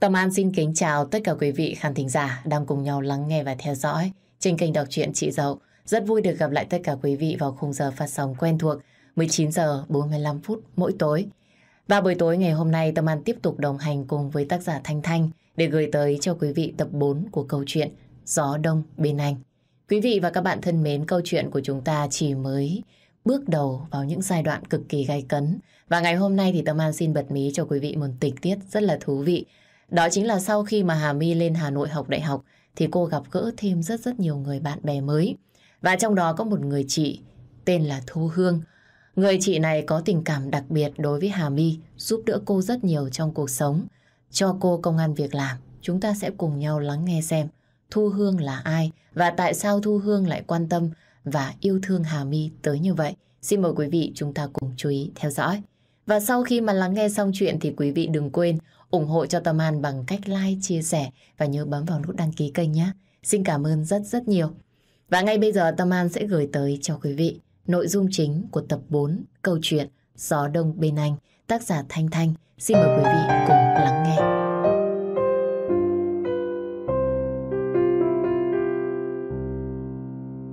Tâm An xin kính chào tất cả quý vị khán thính giả đang cùng nhau lắng nghe và theo dõi trên kênh đọc truyện Chị Dậu. Rất vui được gặp lại tất cả quý vị vào khung giờ phát sóng quen thuộc 19 giờ 45 phút mỗi tối. Và buổi tối ngày hôm nay Tâm An tiếp tục đồng hành cùng với tác giả Thanh Thanh để gửi tới cho quý vị tập 4 của câu chuyện Gió Đông Bên Anh. Quý vị và các bạn thân mến, câu chuyện của chúng ta chỉ mới bước đầu vào những giai đoạn cực kỳ gay cấn. Và ngày hôm nay thì Tâm An xin bật mí cho quý vị một tình tiết rất là thú vị. Đó chính là sau khi mà Hà My lên Hà Nội học đại học thì cô gặp gỡ thêm rất rất nhiều người bạn bè mới. Và trong đó có một người chị tên là Thu Hương. Người chị này có tình cảm đặc biệt đối với Hà My, giúp đỡ cô rất nhiều trong cuộc sống, cho cô công an việc làm. Chúng ta sẽ cùng nhau lắng nghe xem Thu Hương là ai và tại sao Thu Hương lại quan tâm và yêu thương Hà My tới như vậy. Xin mời quý vị chúng ta cùng chú ý theo dõi. Và sau khi mà lắng nghe xong chuyện thì quý vị đừng quên ủng hộ cho Tâm An bằng cách like, chia sẻ và nhớ bấm vào nút đăng ký kênh nhé. Xin cảm ơn rất rất nhiều. Và ngay bây giờ Tâm An sẽ gửi tới cho quý vị nội dung chính của tập 4 câu chuyện Gió Đông Bên Anh, tác giả Thanh Thanh. Xin mời quý vị cùng lắng nghe.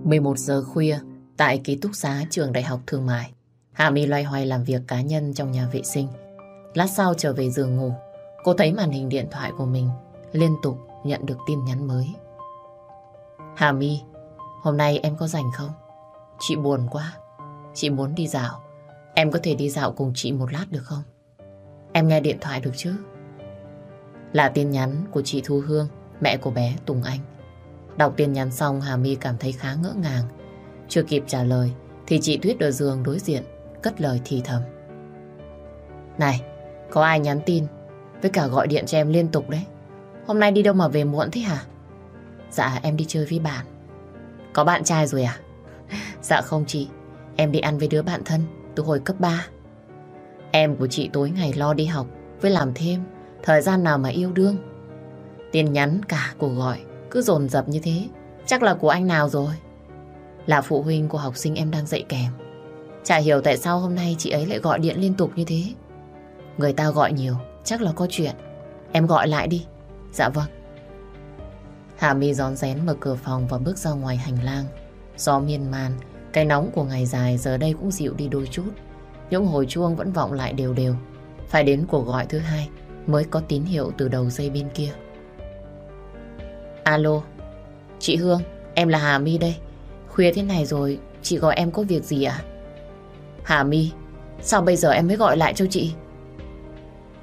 mười một giờ khuya, tại ký túc xá trường Đại học Thương mại, Hà My loay hoay làm việc cá nhân trong nhà vệ sinh. Lát sau trở về giường ngủ, cô thấy màn hình điện thoại của mình liên tục nhận được tin nhắn mới. Hà My, hôm nay em có rảnh không? Chị buồn quá. Chị muốn đi dạo. Em có thể đi dạo cùng chị một lát được không? Em nghe điện thoại được chứ? Là tin nhắn của chị Thu Hương, mẹ của bé Tùng Anh. Đọc tin nhắn xong Hà My cảm thấy khá ngỡ ngàng. Chưa kịp trả lời thì chị Tuyết ở giường đối diện cất lời thì thầm. Này, có ai nhắn tin với cả gọi điện cho em liên tục đấy. Hôm nay đi đâu mà về muộn thế hả? Dạ em đi chơi với bạn. Có bạn trai rồi à? Dạ không chị, em đi ăn với đứa bạn thân từ hồi cấp 3. Em của chị tối ngày lo đi học với làm thêm, thời gian nào mà yêu đương. Tin nhắn cả cuộc gọi cứ dồn dập như thế, chắc là của anh nào rồi? Là phụ huynh của học sinh em đang dạy kèm. Chả hiểu tại sao hôm nay chị ấy lại gọi điện liên tục như thế. Người ta gọi nhiều, chắc là có chuyện. Em gọi lại đi. Dạ vâng. Hà My gión rén mở cửa phòng và bước ra ngoài hành lang. Gió miên man, cái nóng của ngày dài giờ đây cũng dịu đi đôi chút. Những hồi chuông vẫn vọng lại đều đều. Phải đến cuộc gọi thứ hai mới có tín hiệu từ đầu dây bên kia. Alo, chị Hương, em là Hà My đây. Khuya thế này rồi, chị gọi em có việc gì ạ? À? Hà My, sao bây giờ em mới gọi lại cho chị?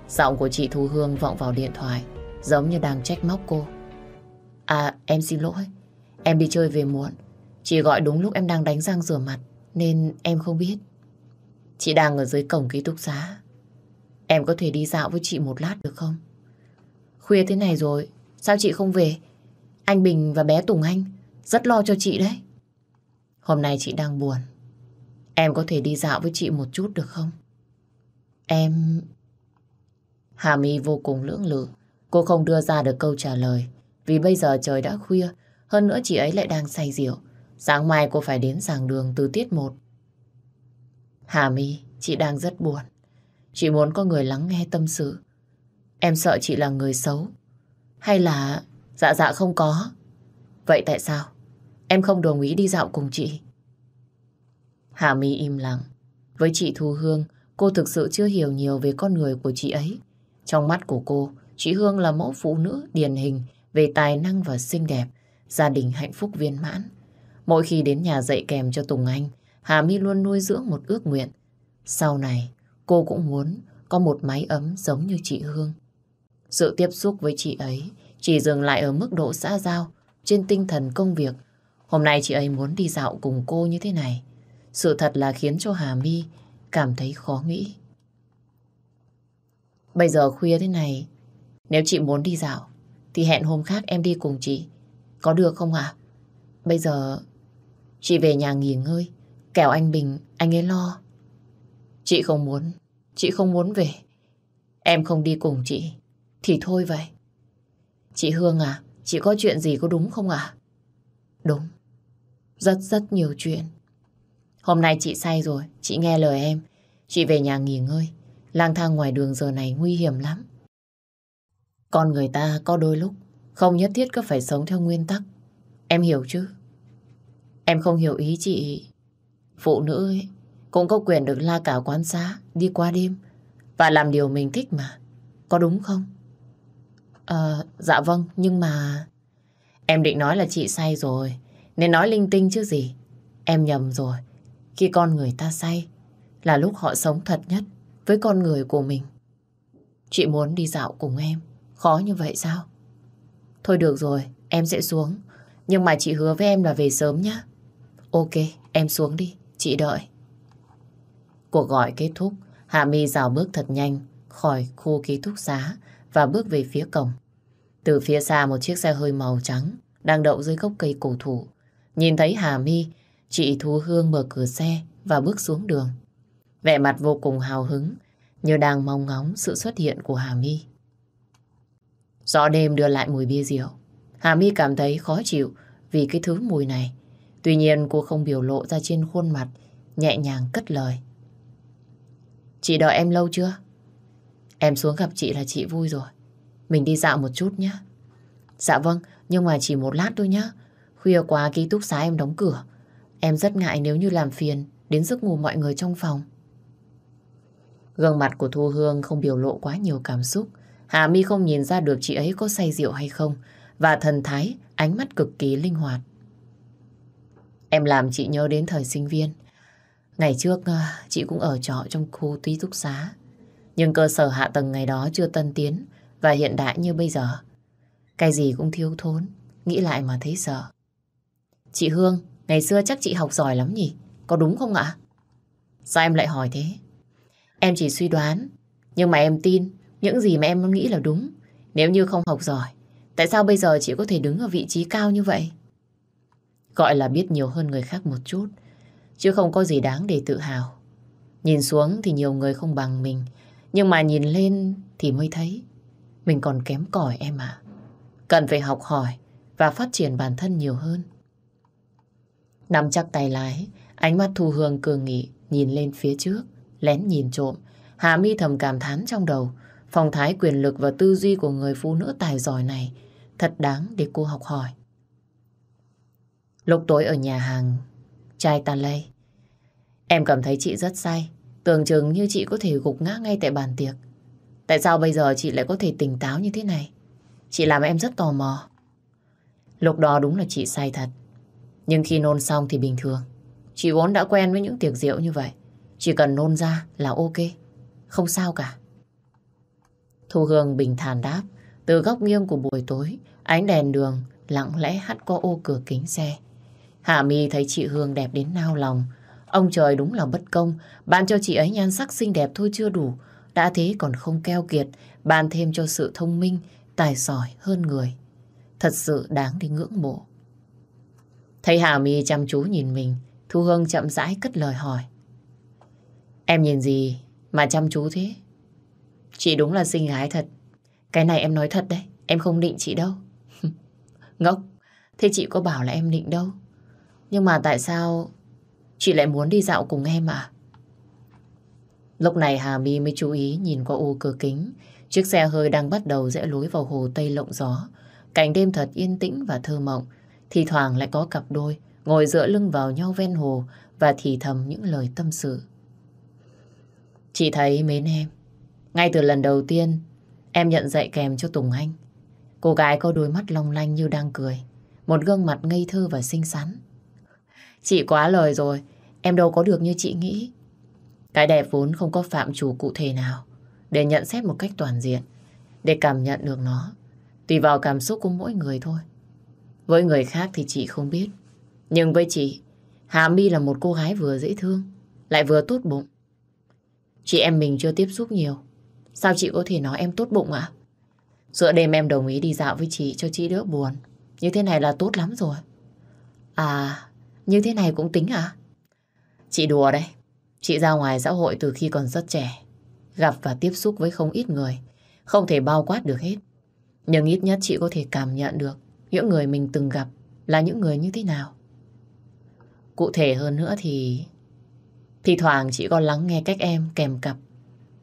Giọng của chị Thu Hương vọng vào điện thoại, giống như đang trách móc cô. À, em xin lỗi. Em đi chơi về muộn. Chị gọi đúng lúc em đang đánh răng rửa mặt, nên em không biết. Chị đang ở dưới cổng ký túc xá. Em có thể đi dạo với chị một lát được không? Khuya thế này rồi, sao chị không về? Anh Bình và bé Tùng Anh rất lo cho chị đấy. Hôm nay chị đang buồn. Em có thể đi dạo với chị một chút được không? Em... Hà My vô cùng lưỡng lự. Cô không đưa ra được câu trả lời. Vì bây giờ trời đã khuya. Hơn nữa chị ấy lại đang say rượu. Sáng mai cô phải đến giảng đường từ tiết 1. Hà My, chị đang rất buồn. Chị muốn có người lắng nghe tâm sự. Em sợ chị là người xấu. Hay là... Dạ dạ không có. Vậy tại sao? Em không đồng ý đi dạo cùng chị. Hà My im lặng. Với chị Thu Hương, cô thực sự chưa hiểu nhiều về con người của chị ấy. Trong mắt của cô, chị Hương là mẫu phụ nữ điển hình về tài năng và xinh đẹp, gia đình hạnh phúc viên mãn. Mỗi khi đến nhà dạy kèm cho Tùng Anh, Hà My luôn nuôi dưỡng một ước nguyện. Sau này, cô cũng muốn có một mái ấm giống như chị Hương. Sự tiếp xúc với chị ấy chỉ dừng lại ở mức độ xã giao, trên tinh thần công việc. Hôm nay chị ấy muốn đi dạo cùng cô như thế này. Sự thật là khiến cho Hà My cảm thấy khó nghĩ. Bây giờ khuya thế này, nếu chị muốn đi dạo, thì hẹn hôm khác em đi cùng chị. Có được không ạ? Bây giờ chị về nhà nghỉ ngơi, kẻo anh Bình, anh ấy lo. Chị không muốn, chị không muốn về. Em không đi cùng chị, thì thôi vậy. Chị Hương à, chị có chuyện gì có đúng không ạ? Đúng, rất rất nhiều chuyện. Hôm nay chị say rồi, chị nghe lời em. Chị về nhà nghỉ ngơi, lang thang ngoài đường giờ này nguy hiểm lắm. Con người ta có đôi lúc không nhất thiết cứ phải sống theo nguyên tắc. Em hiểu chứ? Em không hiểu ý chị. Phụ nữ ấy cũng có quyền được la cả quán xá, đi qua đêm và làm điều mình thích mà. Có đúng không? À, dạ vâng, nhưng mà... Em định nói là chị say rồi, nên nói linh tinh chứ gì. Em nhầm rồi. Khi con người ta say, là lúc họ sống thật nhất với con người của mình. Chị muốn đi dạo cùng em. Khó như vậy sao? Thôi được rồi, em sẽ xuống. Nhưng mà chị hứa với em là về sớm nhé. Ok, em xuống đi, chị đợi. Cuộc gọi kết thúc, Hạ My rào bước thật nhanh khỏi khu ký túc xá và bước về phía cổng. Từ phía xa một chiếc xe hơi màu trắng đang đậu dưới gốc cây cổ thụ. Nhìn thấy Hà My, chị Thu Hương mở cửa xe và bước xuống đường. Vẻ mặt vô cùng hào hứng, như đang mong ngóng sự xuất hiện của Hà My. Gió đêm đưa lại mùi bia rượu. Hà My cảm thấy khó chịu vì cái thứ mùi này. Tuy nhiên cô không biểu lộ ra trên khuôn mặt, nhẹ nhàng cất lời. Chị đợi em lâu chưa? Em xuống gặp chị là chị vui rồi. Mình đi dạo một chút nhé. Dạ vâng, nhưng mà chỉ một lát thôi nhé. Khuya quá ký túc xá em đóng cửa. Em rất ngại nếu như làm phiền đến giấc ngủ mọi người trong phòng. Gương mặt của Thu Hương không biểu lộ quá nhiều cảm xúc. Hà My không nhìn ra được chị ấy có say rượu hay không. Và thần thái, ánh mắt cực kỳ linh hoạt. Em làm chị nhớ đến thời sinh viên. Ngày trước ờ, chị cũng ở trọ trong khu ký túc xá. Nhưng cơ sở hạ tầng ngày đó chưa tân tiến và hiện đại như bây giờ. Cái gì cũng thiếu thốn, nghĩ lại mà thấy sợ. Chị Hương, ngày xưa chắc chị học giỏi lắm nhỉ? Có đúng không ạ? Sao em lại hỏi thế? Em chỉ suy đoán, nhưng mà em tin những gì mà em nghĩ là đúng. Nếu như không học giỏi, tại sao bây giờ chị có thể đứng ở vị trí cao như vậy? Gọi là biết nhiều hơn người khác một chút, chứ không có gì đáng để tự hào. Nhìn xuống thì nhiều người không bằng mình, nhưng mà nhìn lên thì mới thấy mình còn kém cỏi em ạ. Cần phải học hỏi và phát triển bản thân nhiều hơn. Nắm chắc tay lái, ánh mắt Thu Hương cường nghị nhìn lên phía trước, lén nhìn trộm. Hà mi thầm cảm thán trong đầu, phong thái quyền lực và tư duy của người phụ nữ tài giỏi này thật đáng để cô học hỏi. Lúc tối ở nhà hàng, trai tan lây. Em cảm thấy chị rất say, tưởng chừng như chị có thể gục ngã ngay tại bàn tiệc. Tại sao bây giờ chị lại có thể tỉnh táo như thế này? Chị làm em rất tò mò. Lúc đó đúng là chị say thật. Nhưng khi nôn xong thì bình thường. Chị vốn đã quen với những tiệc rượu như vậy. Chỉ cần nôn ra là ok. Không sao cả. Thu Hương bình thản đáp. Từ góc nghiêng của buổi tối, ánh đèn đường lặng lẽ hắt qua ô cửa kính xe. Hạ Mi thấy chị Hương đẹp đến nao lòng. Ông trời đúng là bất công, ban cho chị ấy nhan sắc xinh đẹp thôi chưa đủ. Đã thế còn không keo kiệt, ban thêm cho sự thông minh, tài giỏi hơn người. Thật sự đáng để ngưỡng mộ. Thấy Hà My chăm chú nhìn mình, Thu Hương chậm rãi cất lời hỏi. Em nhìn gì mà chăm chú thế? Chị đúng là xinh gái thật. Cái này em nói thật đấy, em không định chị đâu. Ngốc, thế chị có bảo là em định đâu. Nhưng mà tại sao chị lại muốn đi dạo cùng em à? Lúc này Hà My mới chú ý nhìn qua ô cửa kính. Chiếc xe hơi đang bắt đầu rẽ lối vào hồ Tây Lộng Gió. Cảnh đêm thật yên tĩnh và thơ mộng. Thì thoảng lại có cặp đôi ngồi dựa lưng vào nhau ven hồ và thì thầm những lời tâm sự. Chị thấy mến em. Ngay từ lần đầu tiên em nhận dạy kèm cho Tùng Anh. Cô gái có đôi mắt long lanh như đang cười. Một gương mặt ngây thơ và xinh xắn. Chị quá lời rồi. Em đâu có được như chị nghĩ. Cái đẹp vốn không có phạm chủ cụ thể nào để nhận xét một cách toàn diện, để cảm nhận được nó. Tùy vào cảm xúc của mỗi người thôi. Với người khác thì chị không biết. Nhưng với chị, Hà My là một cô gái vừa dễ thương, lại vừa tốt bụng. Chị em mình chưa tiếp xúc nhiều. Sao chị có thể nói em tốt bụng ạ? À? Giữa đêm em đồng ý đi dạo với chị cho chị đỡ buồn. Như thế này là tốt lắm rồi. À, như thế này cũng tính à? Chị đùa đấy, Chị ra ngoài xã hội từ khi còn rất trẻ. Gặp và tiếp xúc với không ít người. Không thể bao quát được hết. Nhưng ít nhất chị có thể cảm nhận được những người mình từng gặp là những người như thế nào. Cụ thể hơn nữa thì... Thì thoảng chị có lắng nghe cách em kèm cặp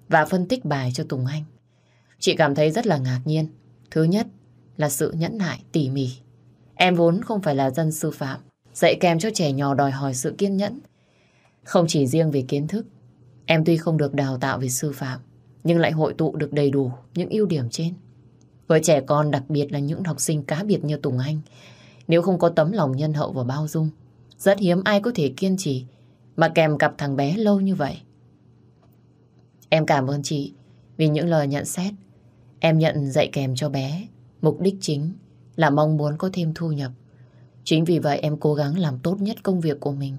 và phân tích bài cho Tùng Anh. Chị cảm thấy rất là ngạc nhiên Thứ nhất là sự nhẫn nại, tỉ mỉ. Em vốn không phải là dân sư phạm, dạy kèm cho trẻ nhỏ đòi hỏi sự kiên nhẫn. Không chỉ riêng về kiến thức, em tuy không được đào tạo về sư phạm, nhưng lại hội tụ được đầy đủ những ưu điểm trên. Với trẻ con đặc biệt là những học sinh cá biệt như Tùng Anh, nếu không có tấm lòng nhân hậu và bao dung, rất hiếm ai có thể kiên trì mà kèm cặp thằng bé lâu như vậy. Em cảm ơn chị vì những lời nhận xét. Em nhận dạy kèm cho bé. Mục đích chính là mong muốn có thêm thu nhập. Chính vì vậy em cố gắng làm tốt nhất công việc của mình.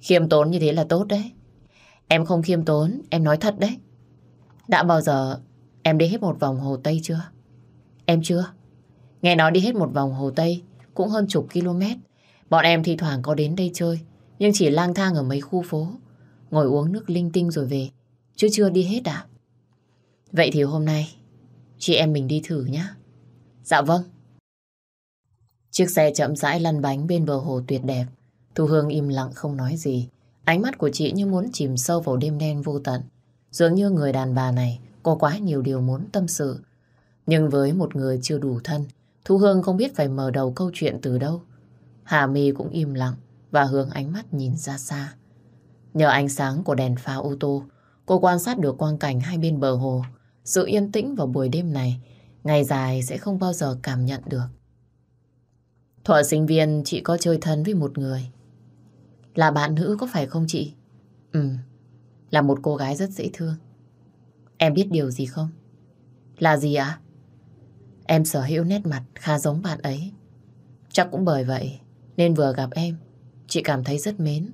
Khiêm tốn như thế là tốt đấy. Em không khiêm tốn, em nói thật đấy. Đã bao giờ em đi hết một vòng Hồ Tây chưa? Em chưa. Nghe nói đi hết một vòng Hồ Tây cũng hơn chục km. Bọn em thi thoảng có đến đây chơi, nhưng chỉ lang thang ở mấy khu phố, ngồi uống nước linh tinh rồi về, chứ chưa đi hết à? Vậy thì hôm nay, chị em mình đi thử nhé. Dạ vâng. Chiếc xe chậm rãi lăn bánh bên bờ hồ tuyệt đẹp. Thu Hương im lặng không nói gì. Ánh mắt của chị như muốn chìm sâu vào đêm đen vô tận. Dường như người đàn bà này có quá nhiều điều muốn tâm sự. Nhưng với một người chưa đủ thân, Thu Hương không biết phải mở đầu câu chuyện từ đâu. Hà My cũng im lặng và hướng ánh mắt nhìn ra xa. Nhờ ánh sáng của đèn pha ô tô, cô quan sát được quang cảnh hai bên bờ hồ. Sự yên tĩnh vào buổi đêm này, ngày dài sẽ không bao giờ cảm nhận được. Thuở sinh viên chị có chơi thân với một người. Là bạn nữ có phải không chị? Ừ, là một cô gái rất dễ thương. Em biết điều gì không? Là gì ạ? Em sở hữu nét mặt khá giống bạn ấy. Chắc cũng bởi vậy nên vừa gặp em, chị cảm thấy rất mến.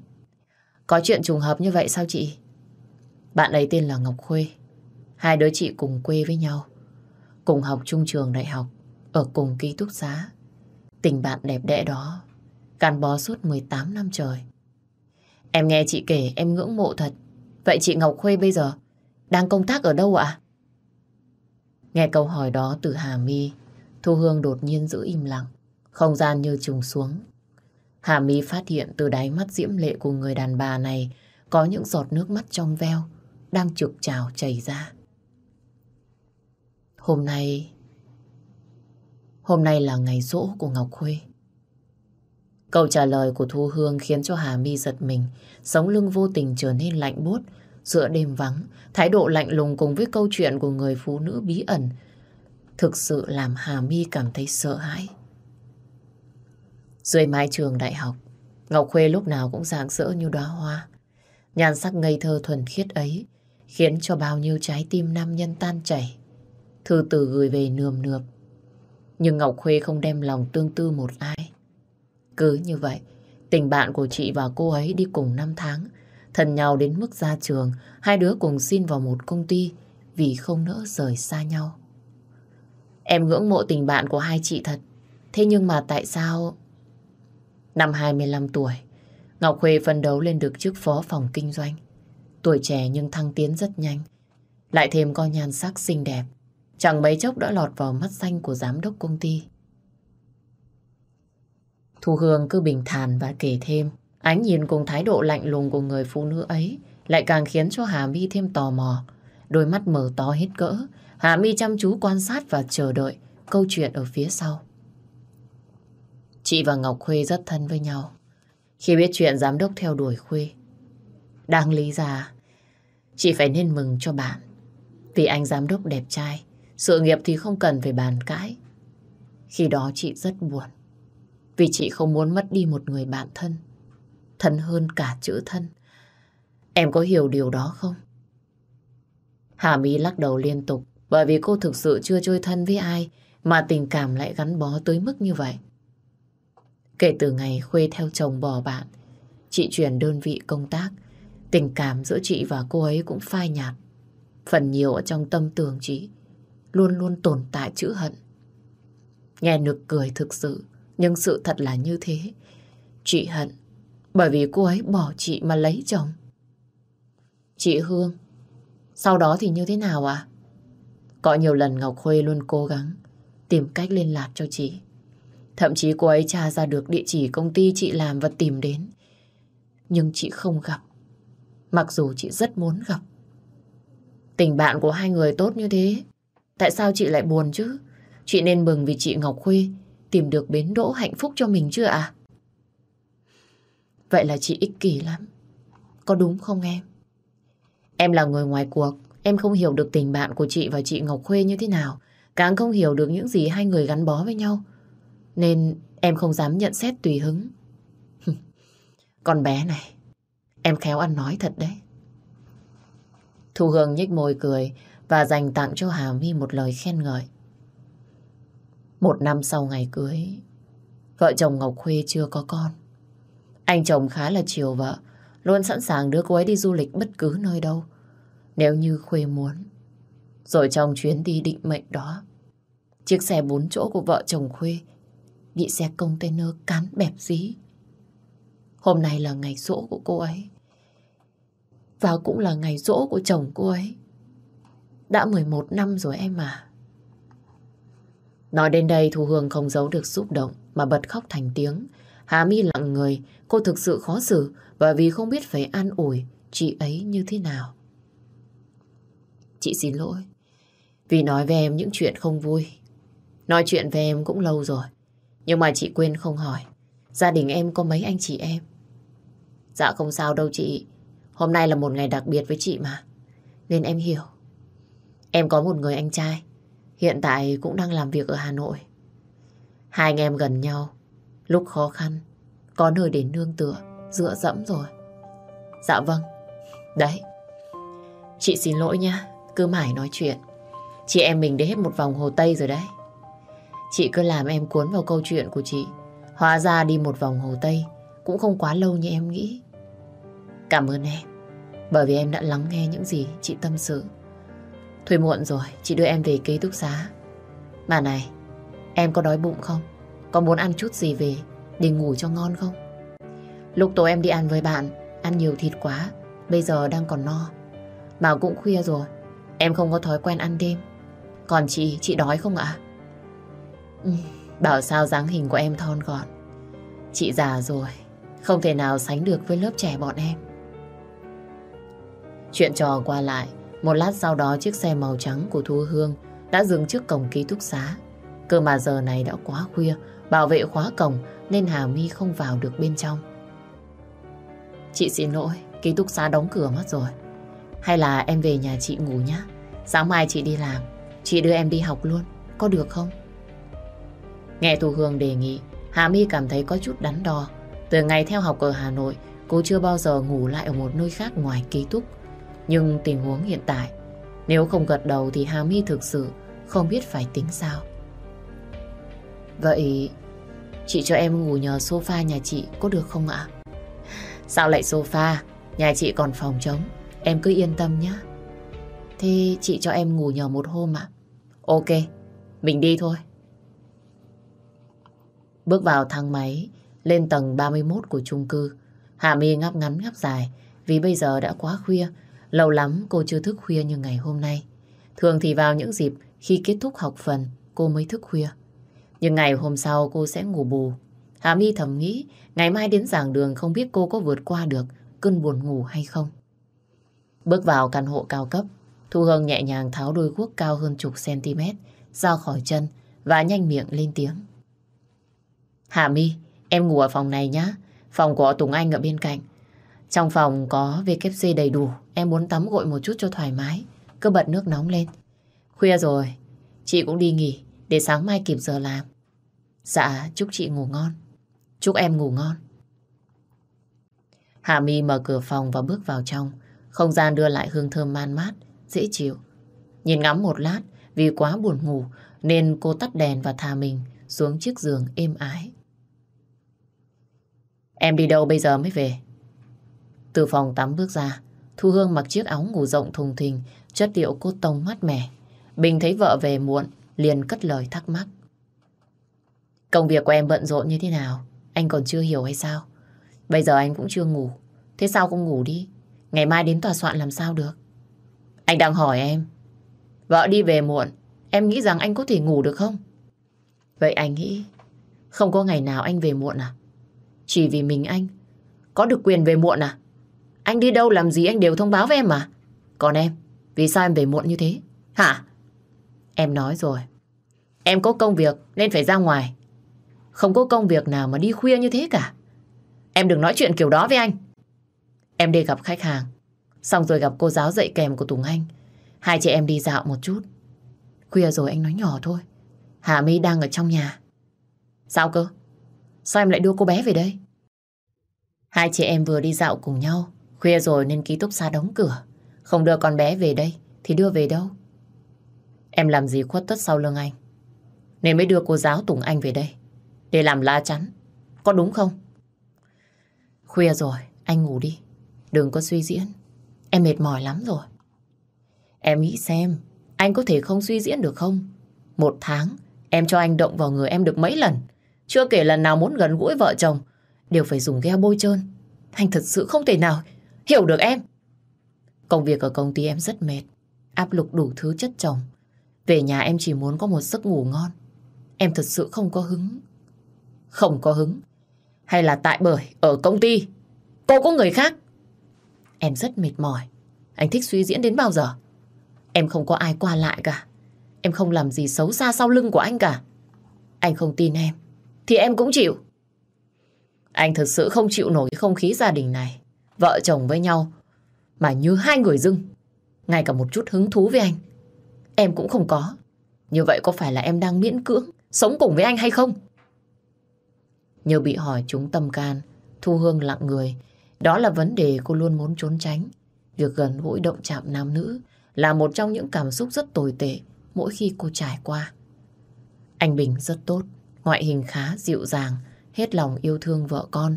Có chuyện trùng hợp như vậy sao chị? Bạn ấy tên là Ngọc Khuê. Hai đứa chị cùng quê với nhau. Cùng học trung trường đại học, ở cùng ký túc xá. Tình bạn đẹp đẽ đó, gắn bó suốt 18 năm trời. Em nghe chị kể em ngưỡng mộ thật. Vậy chị Ngọc Khuê bây giờ đang công tác ở đâu ạ? Nghe câu hỏi đó từ Hà My, Thu Hương đột nhiên giữ im lặng. Không gian như trùng xuống. Hà My phát hiện từ đáy mắt diễm lệ của người đàn bà này có những giọt nước mắt trong veo đang trực trào chảy ra. Hôm nay... Hôm nay là ngày rỗ của Ngọc Khuê. Câu trả lời của Thu Hương khiến cho Hà My giật mình, sống lưng vô tình trở nên lạnh buốt. Giữa đêm vắng, thái độ lạnh lùng cùng với câu chuyện của người phụ nữ bí ẩn thực sự làm Hà My cảm thấy sợ hãi. Dưới mái trường đại học, Ngọc Khuê lúc nào cũng rạng rỡ như đóa hoa. Nhan sắc ngây thơ thuần khiết ấy khiến cho bao nhiêu trái tim nam nhân tan chảy. Thư từ gửi về nườm nượp. Nhưng Ngọc Khuê không đem lòng tương tư một ai. Cứ như vậy, tình bạn của chị và cô ấy đi cùng năm tháng. Thân nhau đến mức ra trường, hai đứa cùng xin vào một công ty vì không nỡ rời xa nhau. Em ngưỡng mộ tình bạn của hai chị thật. Thế nhưng mà tại sao... Năm 25 tuổi, Ngọc Khuê phân đấu lên được chức phó phòng kinh doanh. Tuổi trẻ nhưng thăng tiến rất nhanh. Lại thêm có nhan sắc xinh đẹp. Chẳng mấy chốc đã lọt vào mắt xanh của giám đốc công ty. Thu Hương cứ bình thản và kể thêm. Ánh nhìn cùng thái độ lạnh lùng của người phụ nữ ấy lại càng khiến cho Hà My thêm tò mò. Đôi mắt mở to hết cỡ. Hà My chăm chú quan sát và chờ đợi câu chuyện ở phía sau. Chị và Ngọc Khuê rất thân với nhau. Khi biết chuyện giám đốc theo đuổi Khuê, đáng lý ra chị phải nên mừng cho bạn. Vì anh giám đốc đẹp trai, sự nghiệp thì không cần phải bàn cãi. Khi đó chị rất buồn. Vì chị không muốn mất đi một người bạn thân. Thân hơn cả chữ thân. Em có hiểu điều đó không? Hà My lắc đầu liên tục bởi vì cô thực sự chưa chơi thân với ai mà tình cảm lại gắn bó tới mức như vậy. Kể từ ngày Khuê theo chồng bỏ bạn, chị chuyển đơn vị công tác, tình cảm giữa chị và cô ấy cũng phai nhạt. Phần nhiều ở trong tâm tưởng chị, luôn luôn tồn tại chữ hận. Nghe nực cười thực sự, nhưng sự thật là như thế. Chị hận, bởi vì cô ấy bỏ chị mà lấy chồng. Chị Hương, sau đó thì như thế nào ạ? Có nhiều lần Ngọc Khuê luôn cố gắng tìm cách liên lạc cho chị. Thậm chí cô ấy tra ra được địa chỉ công ty chị làm và tìm đến. Nhưng chị không gặp. Mặc dù chị rất muốn gặp. Tình bạn của hai người tốt như thế. Tại sao chị lại buồn chứ? Chị nên mừng vì chị Ngọc Khuê tìm được bến đỗ hạnh phúc cho mình chưa ạ? Vậy là chị ích kỷ lắm. Có đúng không em? Em là người ngoài cuộc, em không hiểu được tình bạn của chị và chị Ngọc Khuê như thế nào. Càng không hiểu được những gì hai người gắn bó với nhau. Nên em không dám nhận xét tùy hứng. Con bé này, em khéo ăn nói thật đấy. Thu Hương nhếch môi cười và dành tặng cho Hà My một lời khen ngợi. Một năm sau ngày cưới, vợ chồng Ngọc Khuê chưa có con. Anh chồng khá là chiều vợ, luôn sẵn sàng đưa cô ấy đi du lịch bất cứ nơi đâu, nếu như Khuê muốn. Rồi trong chuyến đi định mệnh đó, chiếc xe bốn chỗ của vợ chồng Khuê bị xe container cán bẹp dí. Hôm nay là ngày rỗ của cô ấy. Và cũng là ngày rỗ của chồng cô ấy. Đã 11 năm rồi em à. Nói đến đây Thu Hương không giấu được xúc động mà bật khóc thành tiếng. Hà mi lặng người, cô thực sự khó xử bởi vì không biết phải an ủi chị ấy như thế nào. Chị xin lỗi vì nói về em những chuyện không vui. Nói chuyện về em cũng lâu rồi. Nhưng mà chị quên không hỏi. Gia đình em có mấy anh chị em? Dạ không sao đâu chị. Hôm nay là một ngày đặc biệt với chị mà. Nên em hiểu. Em có một người anh trai. Hiện tại cũng đang làm việc ở Hà Nội. Hai anh em gần nhau. Lúc khó khăn, Có nơi để nương tựa, Dựa dẫm rồi. Dạ vâng. Đấy. Chị xin lỗi nha. Cứ mãi nói chuyện. Chị em mình đi hết một vòng Hồ Tây rồi đấy. Chị cứ làm em cuốn vào câu chuyện của chị. Hóa ra đi một vòng Hồ Tây cũng không quá lâu như em nghĩ. Cảm ơn em, bởi vì em đã lắng nghe những gì chị tâm sự. Thôi muộn rồi, chị đưa em về ký túc xá. Mà này, em có đói bụng không? Có muốn ăn chút gì về để ngủ cho ngon không? Lúc tối em đi ăn với bạn, ăn nhiều thịt quá, bây giờ đang còn no. Mà cũng khuya rồi, em không có thói quen ăn đêm. Còn chị, chị đói không ạ? Ừ, bảo sao dáng hình của em thon gọn. Chị già rồi, không thể nào sánh được với lớp trẻ bọn em. Chuyện trò qua lại, một lát sau đó chiếc xe màu trắng của Thu Hương đã dừng trước cổng ký túc xá. Cơ mà giờ này đã quá khuya, bảo vệ khóa cổng nên Hà My không vào được bên trong. Chị xin lỗi, ký túc xá đóng cửa mất rồi. Hay là em về nhà chị ngủ nhá Sáng mai chị đi làm, chị đưa em đi học luôn, có được không? Nghe Thu Hương đề nghị, Hà My cảm thấy có chút đắn đo. Từ ngày theo học ở Hà Nội, cô chưa bao giờ ngủ lại ở một nơi khác ngoài ký túc. Nhưng tình huống hiện tại, nếu không gật đầu thì Hà My thực sự không biết phải tính sao. Vậy chị cho em ngủ nhờ sofa nhà chị có được không ạ? Sao lại sofa? Nhà chị còn phòng trống. Em cứ yên tâm nhé. Thế chị cho em ngủ nhờ một hôm ạ? Ok, mình đi thôi. Bước vào thang máy, lên tầng 31 của chung cư. Hà My ngáp ngắn ngáp dài, vì bây giờ đã quá khuya. Lâu lắm cô chưa thức khuya như ngày hôm nay. Thường thì vào những dịp khi kết thúc học phần, cô mới thức khuya. Nhưng ngày hôm sau cô sẽ ngủ bù. Hà My thầm nghĩ, ngày mai đến giảng đường không biết cô có vượt qua được cơn buồn ngủ hay không. Bước vào căn hộ cao cấp, Thu Hương nhẹ nhàng tháo đôi guốc cao hơn chục cm ra khỏi chân và nhanh miệng lên tiếng. Hà My, em ngủ ở phòng này nhá. Phòng của Tùng Anh ở bên cạnh. Trong phòng có WC đầy đủ. Em muốn tắm gội một chút cho thoải mái. Cứ bật nước nóng lên. Khuya rồi, chị cũng đi nghỉ để sáng mai kịp giờ làm. Dạ, chúc chị ngủ ngon. Chúc em ngủ ngon. Hà My mở cửa phòng và bước vào trong. Không gian đưa lại hương thơm man mát, dễ chịu. Nhìn ngắm một lát, vì quá buồn ngủ nên cô tắt đèn và thả mình xuống chiếc giường êm ái. Em đi đâu bây giờ mới về? Từ phòng tắm bước ra, Thu Hương mặc chiếc áo ngủ rộng thùng thình, chất liệu cốt tông mát mẻ. Bình thấy vợ về muộn, liền cất lời thắc mắc. Công việc của em bận rộn như thế nào? Anh còn chưa hiểu hay sao? Bây giờ anh cũng chưa ngủ. Thế sao không ngủ đi? Ngày mai đến tòa soạn làm sao được? Anh đang hỏi em. Vợ đi về muộn, em nghĩ rằng anh có thể ngủ được không? Vậy anh nghĩ không có ngày nào anh về muộn à? Chỉ vì mình anh có được quyền về muộn à? Anh đi đâu làm gì anh đều thông báo với em mà. Còn em, vì sao em về muộn như thế? Hả? Em nói rồi. Em có công việc nên phải ra ngoài. Không có công việc nào mà đi khuya như thế cả. Em đừng nói chuyện kiểu đó với anh. Em đi gặp khách hàng. Xong rồi gặp cô giáo dạy kèm của Tùng Anh. Hai chị em đi dạo một chút. Khuya rồi anh nói nhỏ thôi. Hà My đang ở trong nhà. Sao cơ? Sao em lại đưa cô bé về đây? Hai chị em vừa đi dạo cùng nhau. Khuya rồi nên ký túc xá đóng cửa. Không đưa con bé về đây thì đưa về đâu? Em làm gì khuất tất sau lưng anh? Nên mới đưa cô giáo Tùng Anh về đây. Để làm lá chắn. Có đúng không? Khuya rồi, anh ngủ đi. Đừng có suy diễn. Em mệt mỏi lắm rồi. Em nghĩ xem, anh có thể không suy diễn được không? Một tháng, em cho anh động vào người em được mấy lần. Chưa kể lần nào muốn gần gũi vợ chồng, đều phải dùng gheo bôi trơn. Anh thật sự không thể nào hiểu được em. Công việc ở công ty em rất mệt, áp lực đủ thứ chất chồng. Về nhà em chỉ muốn có một giấc ngủ ngon. Em thật sự không có hứng. Không có hứng. Hay là tại bởi ở công ty cô có người khác. Em rất mệt mỏi. Anh thích suy diễn đến bao giờ? Em không có ai qua lại cả. Em không làm gì xấu xa sau lưng của anh cả. Anh không tin em. Thì em cũng chịu. Anh thật sự không chịu nổi không khí gia đình này. Vợ chồng với nhau. Mà như hai người dưng. Ngay cả một chút hứng thú với anh. Em cũng không có. Như vậy có phải là em đang miễn cưỡng sống cùng với anh hay không? Như bị hỏi chúng tâm can, Thu Hương lặng người. Đó là vấn đề cô luôn muốn trốn tránh. Việc gần gũi động chạm nam nữ là một trong những cảm xúc rất tồi tệ mỗi khi cô trải qua. Anh Bình rất tốt, ngoại hình khá dịu dàng, hết lòng yêu thương vợ con.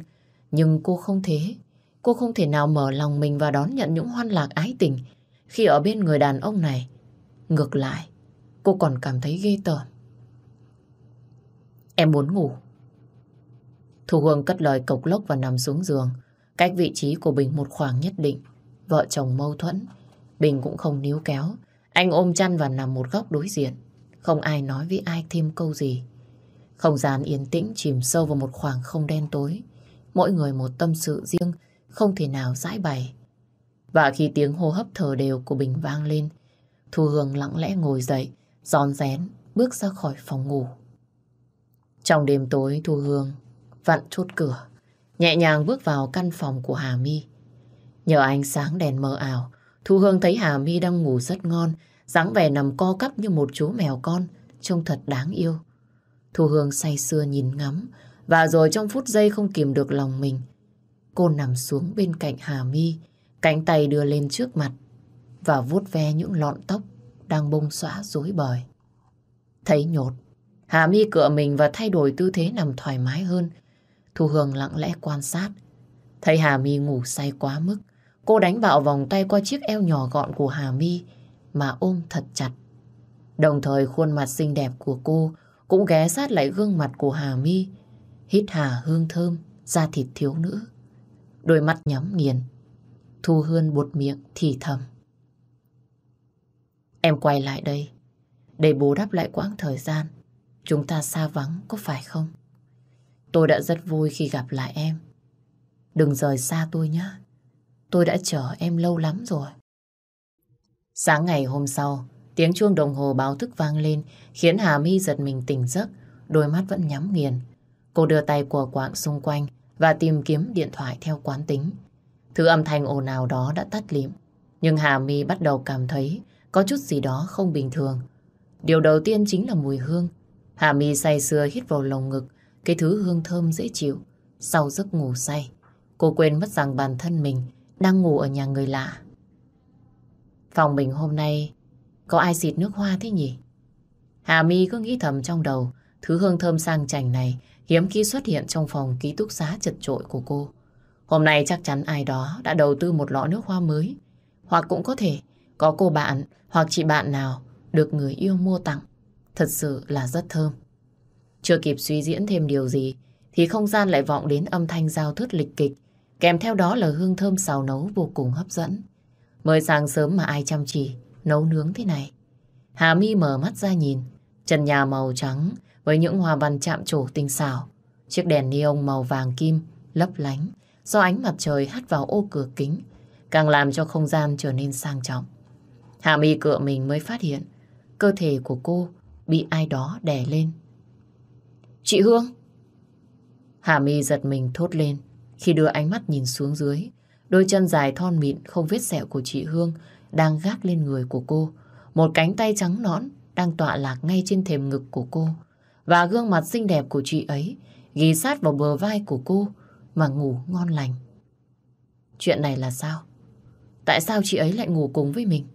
Nhưng cô không thế. Cô không thể nào mở lòng mình và đón nhận những hoan lạc ái tình khi ở bên người đàn ông này. Ngược lại, cô còn cảm thấy ghê tởm. Em muốn ngủ. Thu Hương cất lời cộc lốc và nằm xuống giường, cách vị trí của Bình một khoảng nhất định. Vợ chồng mâu thuẫn, Bình cũng không níu kéo. Anh ôm chăn và nằm một góc đối diện. Không ai nói với ai thêm câu gì. Không gian yên tĩnh chìm sâu vào một khoảng không đen tối. Mỗi người một tâm sự riêng, không thể nào giải bày. Và khi tiếng hô hấp thở đều của Bình vang lên, Thu Hương lặng lẽ ngồi dậy, giòn rén, bước ra khỏi phòng ngủ. Trong đêm tối, Thu Hương vặn chốt cửa, nhẹ nhàng bước vào căn phòng của Hà My. Nhờ ánh sáng đèn mờ ảo, Thu Hương thấy Hà My đang ngủ rất ngon, dáng vẻ nằm co cắp như một chú mèo con, trông thật đáng yêu. Thu Hương say sưa nhìn ngắm, và rồi trong phút giây không kìm được lòng mình. Cô nằm xuống bên cạnh Hà Mi, cánh tay đưa lên trước mặt và vuốt ve những lọn tóc đang bông xõa rối bời. Thấy nhột, Hà Mi cựa mình và thay đổi tư thế nằm thoải mái hơn. Thu Hương lặng lẽ quan sát. Thấy Hà Mi ngủ say quá mức, cô đánh bạo vòng tay qua chiếc eo nhỏ gọn của Hà Mi mà ôm thật chặt. Đồng thời khuôn mặt xinh đẹp của cô cũng ghé sát lại gương mặt của Hà Mi, hít hà hương thơm, da thịt thiếu nữ. Đôi mắt nhắm nghiền, Thu Hương buột miệng thì thầm. Em quay lại đây, để bù đắp lại quãng thời gian chúng ta xa vắng có phải không? Tôi đã rất vui khi gặp lại em. Đừng rời xa tôi nhé. Tôi đã chờ em lâu lắm rồi. Sáng ngày hôm sau, tiếng chuông đồng hồ báo thức vang lên khiến Hà My giật mình tỉnh giấc, đôi mắt vẫn nhắm nghiền. Cô đưa tay của quạng xung quanh và tìm kiếm điện thoại theo quán tính. Thứ âm thanh ồn ào đó đã tắt lịm, nhưng Hà My bắt đầu cảm thấy có chút gì đó không bình thường. Điều đầu tiên chính là mùi hương. Hà My say sưa hít vào lồng ngực cái thứ hương thơm dễ chịu. Sau giấc ngủ say, cô quên mất rằng bản thân mình đang ngủ ở nhà người lạ. Phòng mình hôm nay có ai xịt nước hoa thế nhỉ? Hà My cứ nghĩ thầm trong đầu, thứ hương thơm sang chảnh này hiếm khi xuất hiện trong phòng ký túc xá chật trội của cô. Hôm nay chắc chắn ai đó đã đầu tư một lọ nước hoa mới, hoặc cũng có thể có cô bạn hoặc chị bạn nào được người yêu mua tặng. Thật sự là rất thơm. Chưa kịp suy diễn thêm điều gì, thì không gian lại vọng đến âm thanh giao thuyết lịch kịch, kèm theo đó là hương thơm xào nấu vô cùng hấp dẫn. Mới sáng sớm mà ai chăm chỉ, nấu nướng thế này. Hà mi mở mắt ra nhìn, trần nhà màu trắng với những hoa văn chạm trổ tinh xảo. Chiếc đèn neon màu vàng kim lấp lánh do ánh mặt trời hắt vào ô cửa kính, càng làm cho không gian trở nên sang trọng. Hà mi cựa mình mới phát hiện cơ thể của cô bị ai đó đè lên. Chị Hương! Hà My giật mình thốt lên khi đưa ánh mắt nhìn xuống dưới. Đôi chân dài thon mịn không vết sẹo của chị Hương đang gác lên người của cô. Một cánh tay trắng nõn đang tọa lạc ngay trên thềm ngực của cô. Và gương mặt xinh đẹp của chị ấy ghi sát vào bờ vai của cô mà ngủ ngon lành. Chuyện này là sao? Tại sao chị ấy lại ngủ cùng với mình?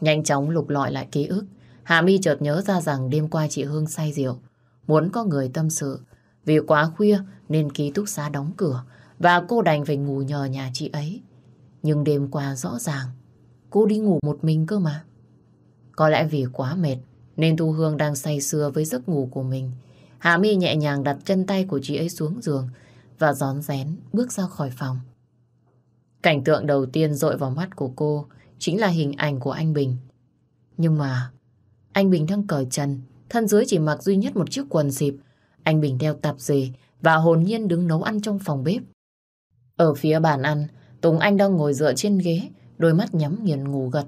Nhanh chóng lục lọi lại ký ức, Hà My chợt nhớ ra rằng đêm qua chị Hương say rượu, muốn có người tâm sự. Vì quá khuya nên ký túc xá đóng cửa và cô đành phải ngủ nhờ nhà chị ấy. Nhưng đêm qua rõ ràng cô đi ngủ một mình cơ mà. Có lẽ vì quá mệt nên Thu Hương đang say sưa với giấc ngủ của mình. Hà My nhẹ nhàng đặt chân tay của chị ấy xuống giường và gión rén bước ra khỏi phòng. Cảnh tượng đầu tiên dội vào mắt của cô chính là hình ảnh của anh Bình. Nhưng mà anh Bình đang cởi trần, thân dưới chỉ mặc duy nhất một chiếc quần dịp. Anh Bình đeo tạp dề và hồn nhiên đứng nấu ăn trong phòng bếp. Ở phía bàn ăn, Tùng Anh đang ngồi dựa trên ghế, đôi mắt nhắm nghiền ngủ gật.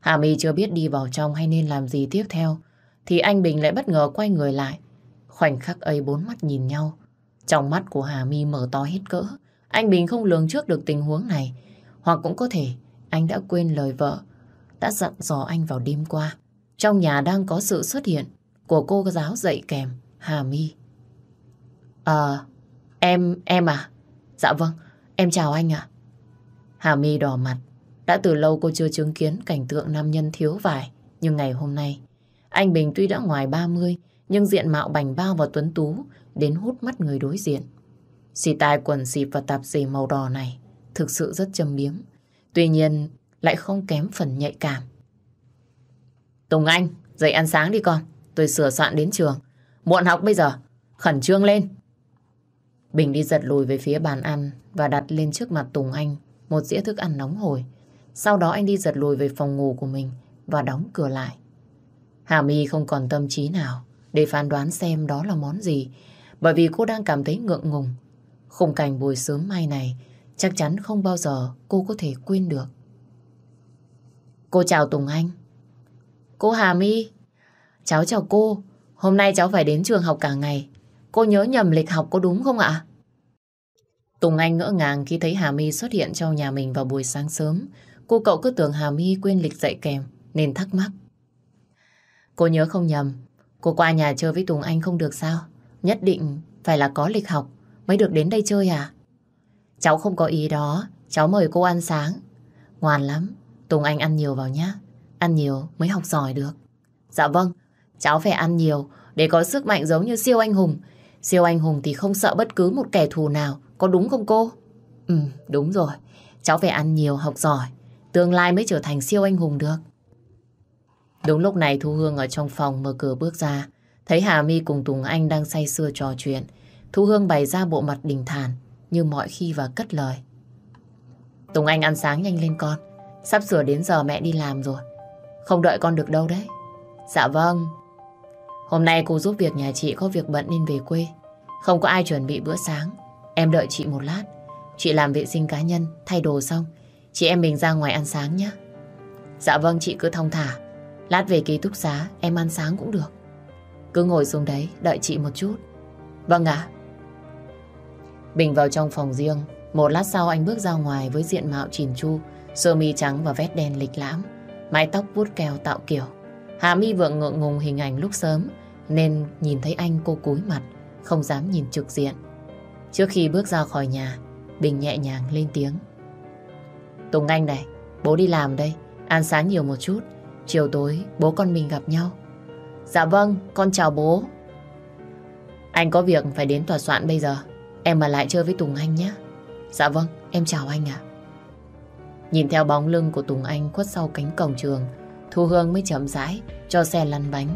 Hà My chưa biết đi vào trong hay nên làm gì tiếp theo, thì anh Bình lại bất ngờ quay người lại. Khoảnh khắc ấy bốn mắt nhìn nhau. Trong mắt của Hà My mở to hết cỡ. Anh Bình không lường trước được tình huống này. Hoặc cũng có thể anh đã quên lời vợ đã dặn dò anh vào đêm qua. Trong nhà đang có sự xuất hiện của cô giáo dạy kèm Hà My. Ờ, em, em à? Dạ vâng, em chào anh ạ. Hà My đỏ mặt. Đã từ lâu cô chưa chứng kiến cảnh tượng nam nhân thiếu vải. Nhưng ngày hôm nay, anh Bình tuy đã ngoài 30, nhưng diện mạo bành bao và tuấn tú đến hút mắt người đối diện. Xì tai quần xịp và tạp dề màu đỏ này thực sự rất châm biếm. Tuy nhiên, lại không kém phần nhạy cảm. Tùng Anh, dậy ăn sáng đi con. Tôi sửa soạn đến trường. Muộn học bây giờ. Khẩn trương lên. Bình đi giật lùi về phía bàn ăn và đặt lên trước mặt Tùng Anh một dĩa thức ăn nóng hổi. Sau đó anh đi giật lùi về phòng ngủ của mình và đóng cửa lại. Hà My không còn tâm trí nào để phán đoán xem đó là món gì, bởi vì cô đang cảm thấy ngượng ngùng. Khung cảnh buổi sớm mai này chắc chắn không bao giờ cô có thể quên được. Cô chào Tùng Anh. Cô Hà My. Cháu chào cô. Hôm nay cháu phải đến trường học cả ngày. Cô nhớ nhầm lịch học có đúng không ạ? Tùng Anh ngỡ ngàng khi thấy Hà My xuất hiện trong nhà mình vào buổi sáng sớm. Cô cậu cứ tưởng Hà My quên lịch dạy kèm nên thắc mắc. Cô nhớ không nhầm. Cô qua nhà chơi với Tùng Anh không được sao? Nhất định phải là có lịch học mới được đến đây chơi à? Cháu không có ý đó. Cháu mời cô ăn sáng. Ngoan lắm. Tùng Anh ăn nhiều vào nhá. Ăn nhiều mới học giỏi được. Dạ vâng, cháu phải ăn nhiều để có sức mạnh giống như siêu anh hùng. Siêu anh hùng thì không sợ bất cứ một kẻ thù nào. Có đúng không cô? Ừ, đúng rồi. Cháu phải ăn nhiều, học giỏi. Tương lai mới trở thành siêu anh hùng được. Đúng lúc này Thu Hương ở trong phòng mở cửa bước ra. Thấy Hà My cùng Tùng Anh đang say sưa trò chuyện. Thu Hương bày ra bộ mặt bình thản như mọi khi và cất lời. Tùng Anh ăn sáng nhanh lên con. Sắp sửa đến giờ mẹ đi làm rồi. Không đợi con được đâu đấy. Dạ vâng. Hôm nay cô giúp việc nhà chị có việc bận nên về quê. Không có ai chuẩn bị bữa sáng. Em đợi chị một lát. Chị làm vệ sinh cá nhân, thay đồ xong. Chị em mình ra ngoài ăn sáng nhé. Dạ vâng chị cứ thong thả. Lát về ký túc xá em ăn sáng cũng được. Cứ ngồi xuống đấy, đợi chị một chút. Vâng ạ. Bình vào trong phòng riêng. Một lát sau anh bước ra ngoài với diện mạo chỉn chu, sơ mi trắng và vét đen lịch lãm, mái tóc vuốt keo tạo kiểu. Hà mi vượng ngượng ngùng hình ảnh lúc sớm, nên nhìn thấy anh cô cúi mặt, không dám nhìn trực diện. Trước khi bước ra khỏi nhà, Bình nhẹ nhàng lên tiếng. Tùng Anh này, bố đi làm đây, ăn sáng nhiều một chút, chiều tối bố con mình gặp nhau. Dạ vâng, con chào bố. Anh có việc phải đến tòa soạn bây giờ, em mà lại chơi với Tùng Anh nhé. Dạ vâng, em chào anh ạ. Nhìn theo bóng lưng của Tùng Anh khuất sau cánh cổng trường, Thu Hương mới chậm rãi cho xe lăn bánh.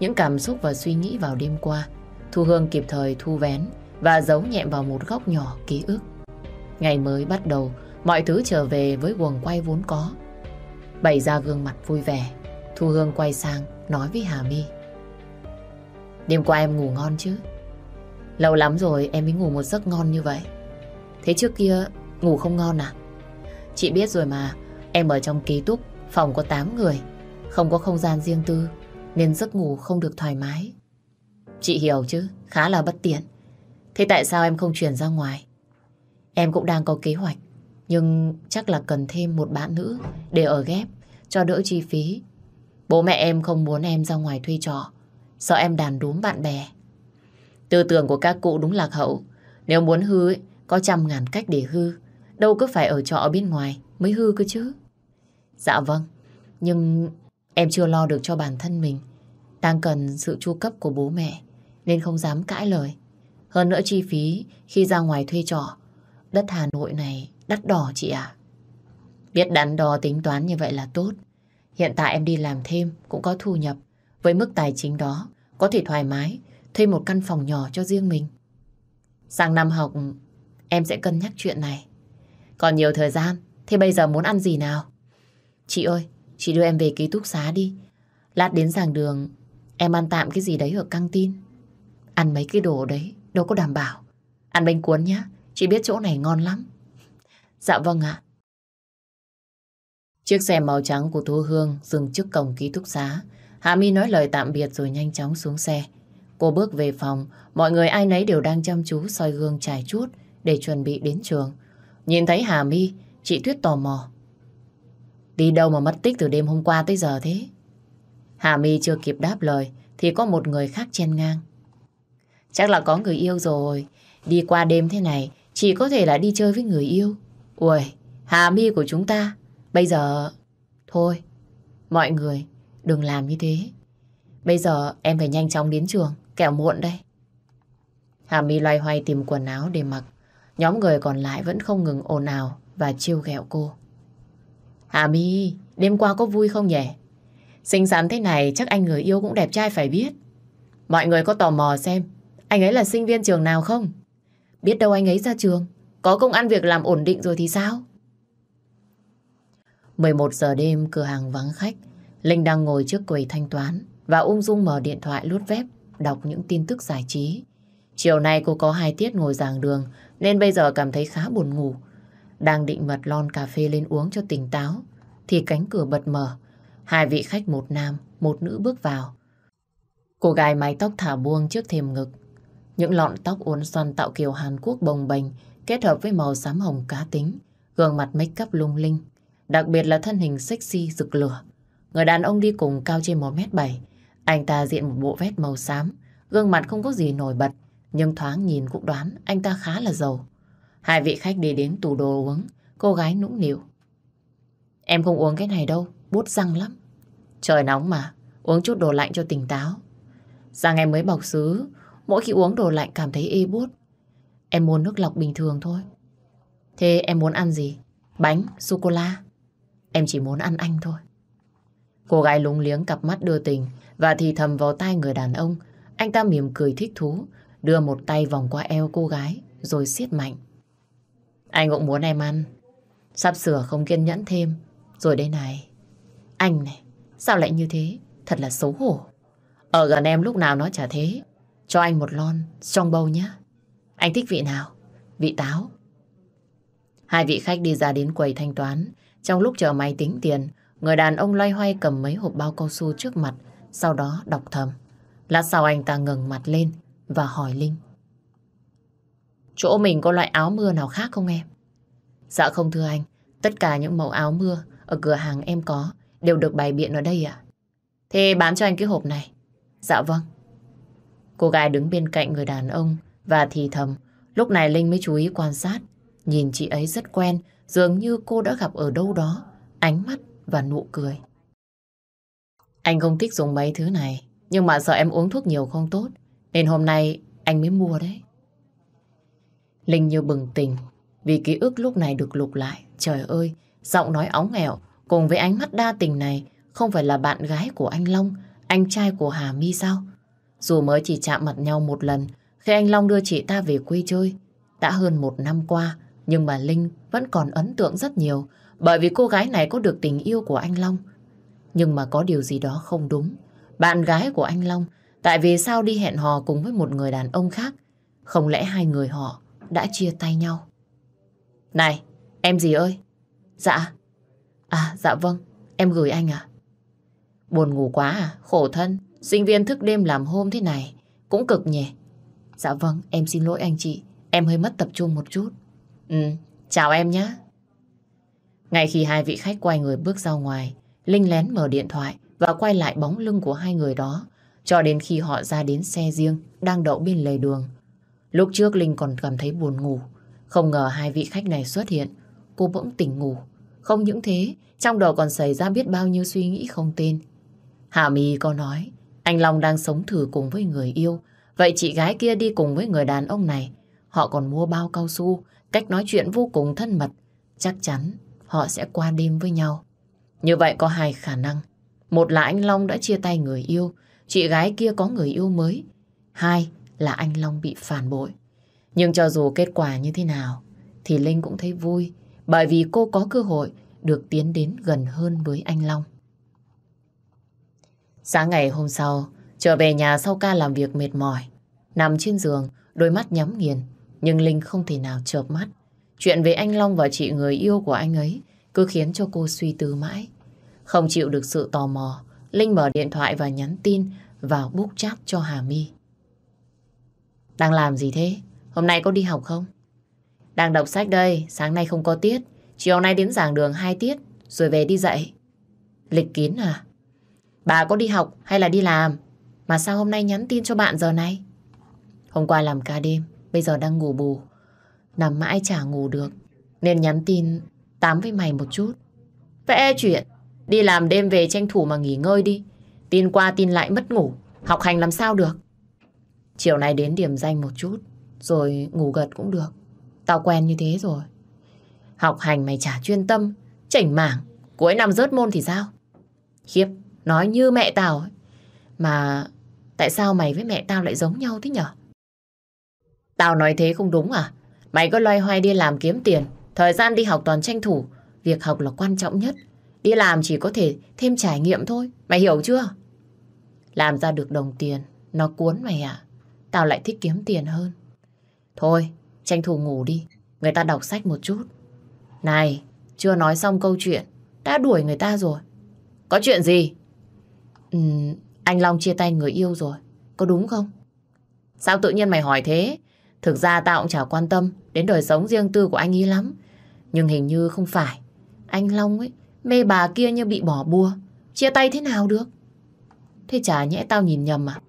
Những cảm xúc và suy nghĩ vào đêm qua, Thu Hương kịp thời thu vén và giấu nhẹm vào một góc nhỏ ký ức. Ngày mới bắt đầu, mọi thứ trở về với quần quay vốn có. Bày ra gương mặt vui vẻ, Thu Hương quay sang nói với Hà My. Đêm qua em ngủ ngon chứ? Lâu lắm rồi em mới ngủ một giấc ngon như vậy. Thế trước kia ngủ không ngon à? Chị biết rồi mà, em ở trong ký túc, phòng có 8 người, không có không gian riêng tư, nên giấc ngủ không được thoải mái. Chị hiểu chứ, khá là bất tiện. Thế tại sao em không chuyển ra ngoài? Em cũng đang có kế hoạch, nhưng chắc là cần thêm một bạn nữ để ở ghép cho đỡ chi phí. Bố mẹ em không muốn em ra ngoài thuê trọ, sợ em đàn đúm bạn bè. Tư tưởng của các cụ đúng lạc hậu. Nếu muốn hư ấy, có trăm ngàn cách để hư. Đâu cứ phải ở trọ bên ngoài mới hư cơ chứ. Dạ vâng, nhưng em chưa lo được cho bản thân mình. Đang cần sự chu cấp của bố mẹ nên không dám cãi lời. Hơn nữa chi phí khi ra ngoài thuê trọ. Đất Hà Nội này đắt đỏ chị ạ. Biết đắn đo tính toán như vậy là tốt. Hiện tại em đi làm thêm cũng có thu nhập. Với mức tài chính đó có thể thoải mái thuê một căn phòng nhỏ cho riêng mình. Sang năm học em sẽ cân nhắc chuyện này. Còn nhiều thời gian thì bây giờ muốn ăn gì nào? Chị ơi, chị đưa em về ký túc xá đi. Lát đến giảng đường em ăn tạm cái gì đấy ở căng tin. Ăn mấy cái đồ đấy đâu có đảm bảo. Ăn bánh cuốn nhá, chị biết chỗ này ngon lắm. Dạ vâng ạ. Chiếc xe màu trắng của Thu Hương dừng trước cổng ký túc xá. Hạ Mi nói lời tạm biệt rồi nhanh chóng xuống xe. Cô bước về phòng, mọi người ai nấy đều đang chăm chú soi gương trải chút để chuẩn bị đến trường. Nhìn thấy Hà Mi, chị Tuyết tò mò. Đi đâu mà mất tích từ đêm hôm qua tới giờ thế? Hà Mi chưa kịp đáp lời thì có một người khác chen ngang. Chắc là có người yêu rồi. Đi qua đêm thế này chỉ có thể là đi chơi với người yêu. Ui, Hà Mi của chúng ta bây giờ... Thôi, mọi người đừng làm như thế. Bây giờ em phải nhanh chóng đến trường, kẻo muộn đây. Hà My loay hoay tìm quần áo để mặc. Nhóm người còn lại vẫn không ngừng ồn ào và chiêu ghẹo cô. Hà My, đêm qua có vui không nhỉ? Xinh xắn thế này chắc anh người yêu cũng đẹp trai phải biết. Mọi người có tò mò xem anh ấy là sinh viên trường nào không? Biết đâu anh ấy ra trường, có công ăn việc làm ổn định rồi thì sao? 11 giờ đêm cửa hàng vắng khách, Linh đang ngồi trước quầy thanh toán và ung dung mở điện thoại lướt web, đọc những tin tức giải trí. Chiều nay cô có hai tiết ngồi giảng đường nên bây giờ cảm thấy khá buồn ngủ. Đang định mật lon cà phê lên uống cho tỉnh táo thì cánh cửa bật mở. Hai vị khách một nam, một nữ bước vào. Cô gái mái tóc thả buông trước thềm ngực. Những lọn tóc uốn xoăn tạo kiểu Hàn Quốc bồng bềnh kết hợp với màu xám hồng cá tính, gương mặt make up lung linh, đặc biệt là thân hình sexy rực lửa. Người đàn ông đi cùng cao trên 1m7. Anh ta diện một bộ vest màu xám, gương mặt không có gì nổi bật, nhưng thoáng nhìn cũng đoán anh ta khá là giàu. Hai vị khách đi đến tủ đồ uống, cô gái nũng nịu. Em không uống cái này đâu, bút răng lắm. Trời nóng mà, uống chút đồ lạnh cho tỉnh táo. Rằng em mới bọc xứ, mỗi khi uống đồ lạnh cảm thấy ê bút. Em muốn nước lọc bình thường thôi. Thế em muốn ăn gì? Bánh, sô-cô-la? Em chỉ muốn ăn anh thôi. Cô gái lúng liếng cặp mắt đưa tình và thì thầm vào tai người đàn ông. Anh ta mỉm cười thích thú, đưa một tay vòng qua eo cô gái rồi siết mạnh. Anh cũng muốn em ăn. Sắp sửa không kiên nhẫn thêm. Rồi đây này. Anh này, sao lại như thế? Thật là xấu hổ. Ở gần em lúc nào nó chả thế. Cho anh một lon trong bầu nhé. Anh thích vị nào? Vị táo. Hai vị khách đi ra đến quầy thanh toán. Trong lúc chờ máy tính tiền, Người đàn ông loay hoay cầm mấy hộp bao cao su trước mặt, sau đó đọc thầm. Lát sau anh ta ngừng mặt lên và hỏi Linh. Chỗ mình có loại áo mưa nào khác không em? Dạ không thưa anh, tất cả những mẫu áo mưa ở cửa hàng em có đều được bày biện ở đây ạ. Thế bán cho anh cái hộp này. Dạ vâng. Cô gái đứng bên cạnh người đàn ông và thì thầm. Lúc này Linh mới chú ý quan sát. Nhìn chị ấy rất quen, dường như cô đã gặp ở đâu đó. Ánh mắt và nụ cười. Anh không thích dùng mấy thứ này, nhưng mà sợ em uống thuốc nhiều không tốt, nên hôm nay anh mới mua đấy. Linh như bừng tỉnh, vì ký ức lúc này được lục lại. Trời ơi, giọng nói óng nghẹo cùng với ánh mắt đa tình này không phải là bạn gái của anh Long, anh trai của Hà My sao? Dù mới chỉ chạm mặt nhau một lần khi anh Long đưa chị ta về quê chơi. Đã hơn một năm qua, nhưng mà Linh vẫn còn ấn tượng rất nhiều bởi vì cô gái này có được tình yêu của anh Long. Nhưng mà có điều gì đó không đúng. Bạn gái của anh Long, tại vì sao đi hẹn hò cùng với một người đàn ông khác? Không lẽ hai người họ đã chia tay nhau? Này, em gì ơi? Dạ. À, dạ vâng, em gửi anh à? Buồn ngủ quá à? Khổ thân, Sinh viên thức đêm làm hôm thế này cũng cực nhỉ. Dạ vâng, em xin lỗi anh chị. Em hơi mất tập trung một chút. Ừ, chào em nhé. Ngay khi hai vị khách quay người bước ra ngoài, Linh lén mở điện thoại và quay lại bóng lưng của hai người đó cho đến khi họ ra đến xe riêng đang đậu bên lề đường. Lúc trước Linh còn cảm thấy buồn ngủ. Không ngờ hai vị khách này xuất hiện. Cô bỗng tỉnh ngủ. Không những thế, trong đầu còn xảy ra biết bao nhiêu suy nghĩ không tên. Hạ My có nói, anh Long đang sống thử cùng với người yêu. Vậy chị gái kia đi cùng với người đàn ông này. Họ còn mua bao cao su, cách nói chuyện vô cùng thân mật. Chắc chắn họ sẽ qua đêm với nhau. Như vậy có hai khả năng. Một là anh Long đã chia tay người yêu, chị gái kia có người yêu mới. Hai là anh Long bị phản bội. Nhưng cho dù kết quả như thế nào, thì Linh cũng thấy vui, bởi vì cô có cơ hội được tiến đến gần hơn với anh Long. Sáng ngày hôm sau, trở về nhà sau ca làm việc mệt mỏi, nằm trên giường, đôi mắt nhắm nghiền, nhưng Linh không thể nào chợp mắt. Chuyện về anh Long và chị người yêu của anh ấy cứ khiến cho cô suy tư mãi. Không chịu được sự tò mò, Linh mở điện thoại và nhắn tin vào book chat cho Hà My. Đang làm gì thế? Hôm nay có đi học không? Đang đọc sách đây, sáng nay không có tiết. Chiều nay đến giảng đường hai tiết, rồi về đi dạy. Lịch kín à? Bà có đi học hay là đi làm? Mà sao hôm nay nhắn tin cho bạn giờ này? Hôm qua làm ca đêm, bây giờ đang ngủ bù. Nằm mãi chả ngủ được, nên nhắn tin tám với mày một chút. Vẽ chuyện, đi làm đêm về tranh thủ mà nghỉ ngơi đi. Tin qua tin lại mất ngủ, học hành làm sao được. Chiều nay đến điểm danh một chút, rồi ngủ gật cũng được. Tao quen như thế rồi. Học hành mày chả chuyên tâm, chảnh mảng, cuối năm rớt môn thì sao? Khiếp, nói như mẹ tao ấy. Mà tại sao mày với mẹ tao lại giống nhau thế nhở? Tao nói thế không đúng à? Mày có loay hoay đi làm kiếm tiền, thời gian đi học toàn tranh thủ. Việc học là quan trọng nhất. Đi làm chỉ có thể thêm trải nghiệm thôi. Mày hiểu chưa? Làm ra được đồng tiền, nó cuốn mày à? Tao lại thích kiếm tiền hơn. Thôi, tranh thủ ngủ đi. Người ta đọc sách một chút. Này, chưa nói xong câu chuyện. Đã đuổi người ta rồi. Có chuyện gì? Ừ, anh Long chia tay người yêu rồi. Có đúng không? Sao tự nhiên mày hỏi thế? Thực ra tao cũng chả quan tâm đến đời sống riêng tư của anh ấy lắm. Nhưng hình như không phải. Anh Long ấy, mê bà kia như bị bỏ bùa. Chia tay thế nào được? Thế chả nhẽ tao nhìn nhầm à?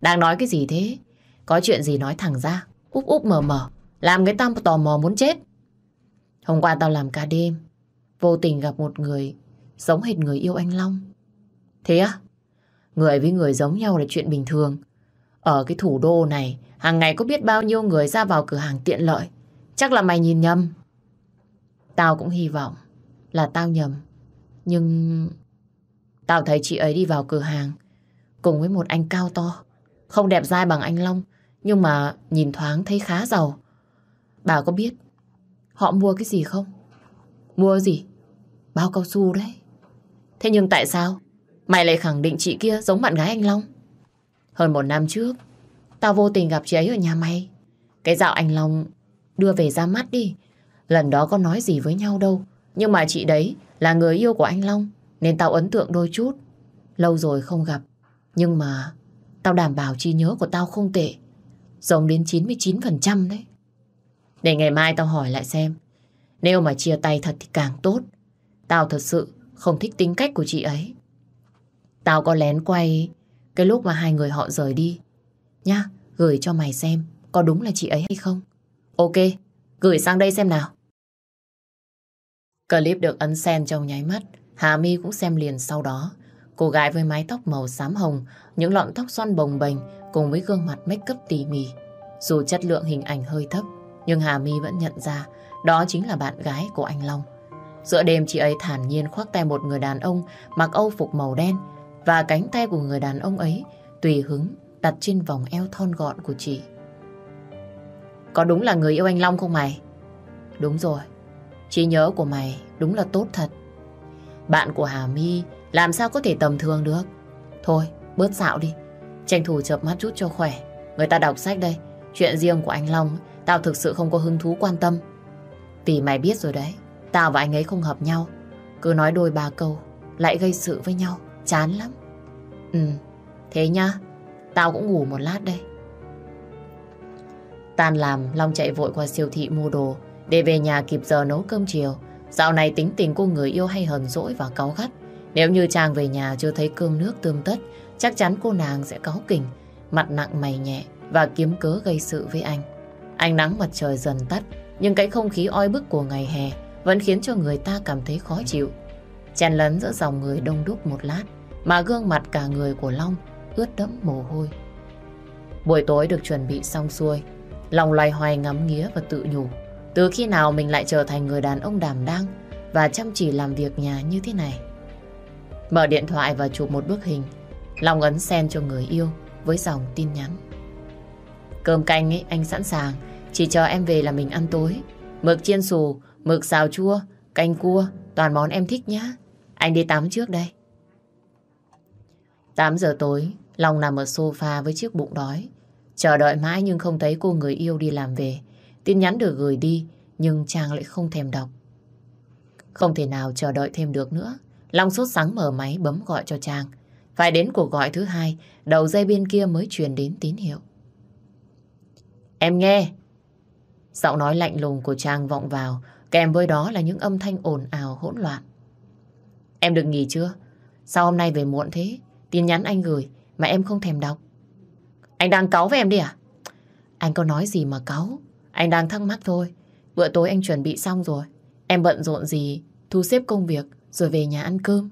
Đang nói cái gì thế? Có chuyện gì nói thẳng ra. Úp úp mờ mờ. Làm người ta tò mò muốn chết. Hôm qua tao làm cả đêm. Vô tình gặp một người giống hệt người yêu anh Long. Thế á? Người với người giống nhau là chuyện bình thường. Ở cái thủ đô này, hàng ngày có biết bao nhiêu người ra vào cửa hàng tiện lợi. Chắc là mày nhìn nhầm. Tao cũng hy vọng là tao nhầm. Nhưng... Tao thấy chị ấy đi vào cửa hàng cùng với một anh cao to. Không đẹp dai bằng anh Long, nhưng mà nhìn thoáng thấy khá giàu. Bà có biết họ mua cái gì không? Mua gì? Bao cao su đấy. Thế nhưng tại sao mày lại khẳng định chị kia giống bạn gái anh Long? Hơn một năm trước, tao vô tình gặp chị ấy ở nhà mày. Cái dạo anh Long đưa về ra mắt đi. Lần đó có nói gì với nhau đâu. Nhưng mà chị đấy là người yêu của anh Long, nên tao ấn tượng đôi chút. Lâu rồi không gặp. Nhưng mà tao đảm bảo trí nhớ của tao không tệ. Giống đến 99% đấy. Để ngày mai tao hỏi lại xem. Nếu mà chia tay thật thì càng tốt. Tao thật sự không thích tính cách của chị ấy. Tao có lén quay cái lúc mà hai người họ rời đi. Nhá, gửi cho mày xem có đúng là chị ấy hay không. Ok, gửi sang đây xem nào. Clip được ấn sen trong nháy mắt. Hà My cũng xem liền sau đó. Cô gái với mái tóc màu xám hồng, những lọn tóc xoăn bồng bềnh cùng với gương mặt make up tỉ mỉ. Dù chất lượng hình ảnh hơi thấp, nhưng Hà My vẫn nhận ra đó chính là bạn gái của anh Long. Giữa đêm chị ấy thản nhiên khoác tay một người đàn ông mặc âu phục màu đen và cánh tay của người đàn ông ấy tùy hứng đặt trên vòng eo thon gọn của chị. Có đúng là người yêu anh Long không mày? Đúng rồi, trí nhớ của mày đúng là tốt thật. Bạn của Hà My làm sao có thể tầm thường được? Thôi, bớt dạo đi. Tranh thủ chợp mắt chút cho khỏe. Người ta đọc sách đây. Chuyện riêng của anh Long, tao thực sự không có hứng thú quan tâm. Vì mày biết rồi đấy, tao và anh ấy không hợp nhau. Cứ nói đôi ba câu, lại gây sự với nhau. Chán lắm. Ừ, Thế nhá, tao cũng ngủ một lát đây. Tan làm, Long chạy vội qua siêu thị mua đồ để về nhà kịp giờ nấu cơm chiều. Dạo này tính tình cô người yêu hay hờn dỗi và cáu gắt. Nếu như chàng về nhà chưa thấy cơm nước tươm tất, chắc chắn cô nàng sẽ cáu kỉnh, mặt nặng mày nhẹ và kiếm cớ gây sự với anh. Ánh nắng mặt trời dần tắt, nhưng cái không khí oi bức của ngày hè vẫn khiến cho người ta cảm thấy khó chịu. Chèn lấn giữa dòng người đông đúc một lát, mà gương mặt cả người của Long ướt đẫm mồ hôi. Buổi tối được chuẩn bị xong xuôi, Long loay hoay ngắm nghía và tự nhủ. Từ khi nào mình lại trở thành người đàn ông đảm đang và chăm chỉ làm việc nhà như thế này? Mở điện thoại và chụp một bức hình. Long ấn sen cho người yêu với dòng tin nhắn. Cơm canh ấy anh sẵn sàng, chỉ chờ em về là mình ăn tối. Mực chiên xù, mực xào chua, canh cua, toàn món em thích nhá. Anh đi tắm trước đây. 8 giờ tối, Long nằm ở sofa với chiếc bụng đói. Chờ đợi mãi nhưng không thấy cô người yêu đi làm về. Tin nhắn được gửi đi, nhưng Trang lại không thèm đọc. Không thể nào chờ đợi thêm được nữa. Long sốt sáng mở máy bấm gọi cho Trang. Phải đến cuộc gọi thứ hai, đầu dây bên kia mới truyền đến tín hiệu. Em nghe. Giọng nói lạnh lùng của Trang vọng vào, kèm với đó là những âm thanh ồn ào hỗn loạn. Em được nghỉ chưa? Sao hôm nay về muộn thế? Tin nhắn anh gửi mà em không thèm đọc. Anh đang cáu với em đi à? Anh có nói gì mà cáu? Anh đang thắc mắc thôi. Bữa tối anh chuẩn bị xong rồi. Em bận rộn gì, thu xếp công việc rồi về nhà ăn cơm.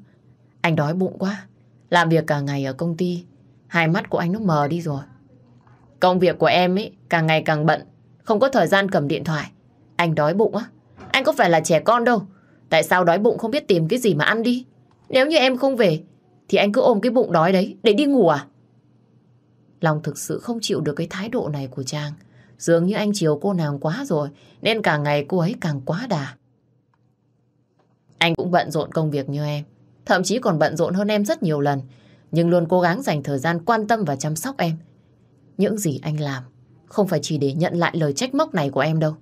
Anh đói bụng quá. Làm việc cả ngày ở công ty. Hai mắt của anh nó mờ đi rồi. Công việc của em ấy càng ngày càng bận. Không có thời gian cầm điện thoại. Anh đói bụng á. Anh có phải là trẻ con đâu. Tại sao đói bụng không biết tìm cái gì mà ăn đi? Nếu như em không về thì anh cứ ôm cái bụng đói đấy để đi ngủ à? Long thực sự không chịu được cái thái độ này của Trang. Dường như anh chiều cô nàng quá rồi, nên cả ngày cô ấy càng quá đà. Anh cũng bận rộn công việc như em. Thậm chí còn bận rộn hơn em rất nhiều lần. Nhưng luôn cố gắng dành thời gian quan tâm và chăm sóc em. Những gì anh làm không phải chỉ để nhận lại lời trách móc này của em đâu.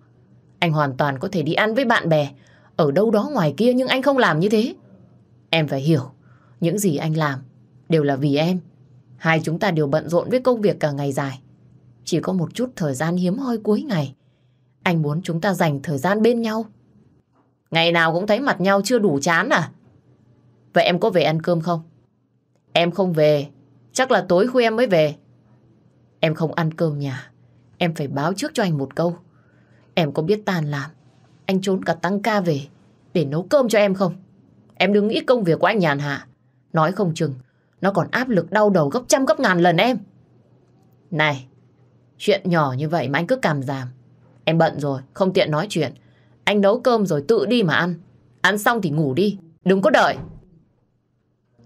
Anh hoàn toàn có thể đi ăn với bạn bè ở đâu đó ngoài kia nhưng anh không làm như thế. Em phải hiểu, những gì anh làm đều là vì em. Hai chúng ta đều bận rộn với công việc cả ngày dài. Chỉ có một chút thời gian hiếm hoi cuối ngày. Anh muốn chúng ta dành thời gian bên nhau. Ngày nào cũng thấy mặt nhau chưa đủ chán à? Vậy em có về ăn cơm không? Em không về, chắc là tối khuya em mới về. Em không ăn cơm nhà, em phải báo trước cho anh một câu. Em có biết tàn làm, anh trốn cả tăng ca về để nấu cơm cho em không? Em đừng nghĩ công việc của anh nhàn hạ. Nói không chừng, nó còn áp lực đau đầu gấp trăm gấp ngàn lần em. Này, chuyện nhỏ như vậy mà anh cứ cảm giảm. Em bận rồi, không tiện nói chuyện. Anh nấu cơm rồi tự đi mà ăn. Ăn xong thì ngủ đi, đừng có đợi.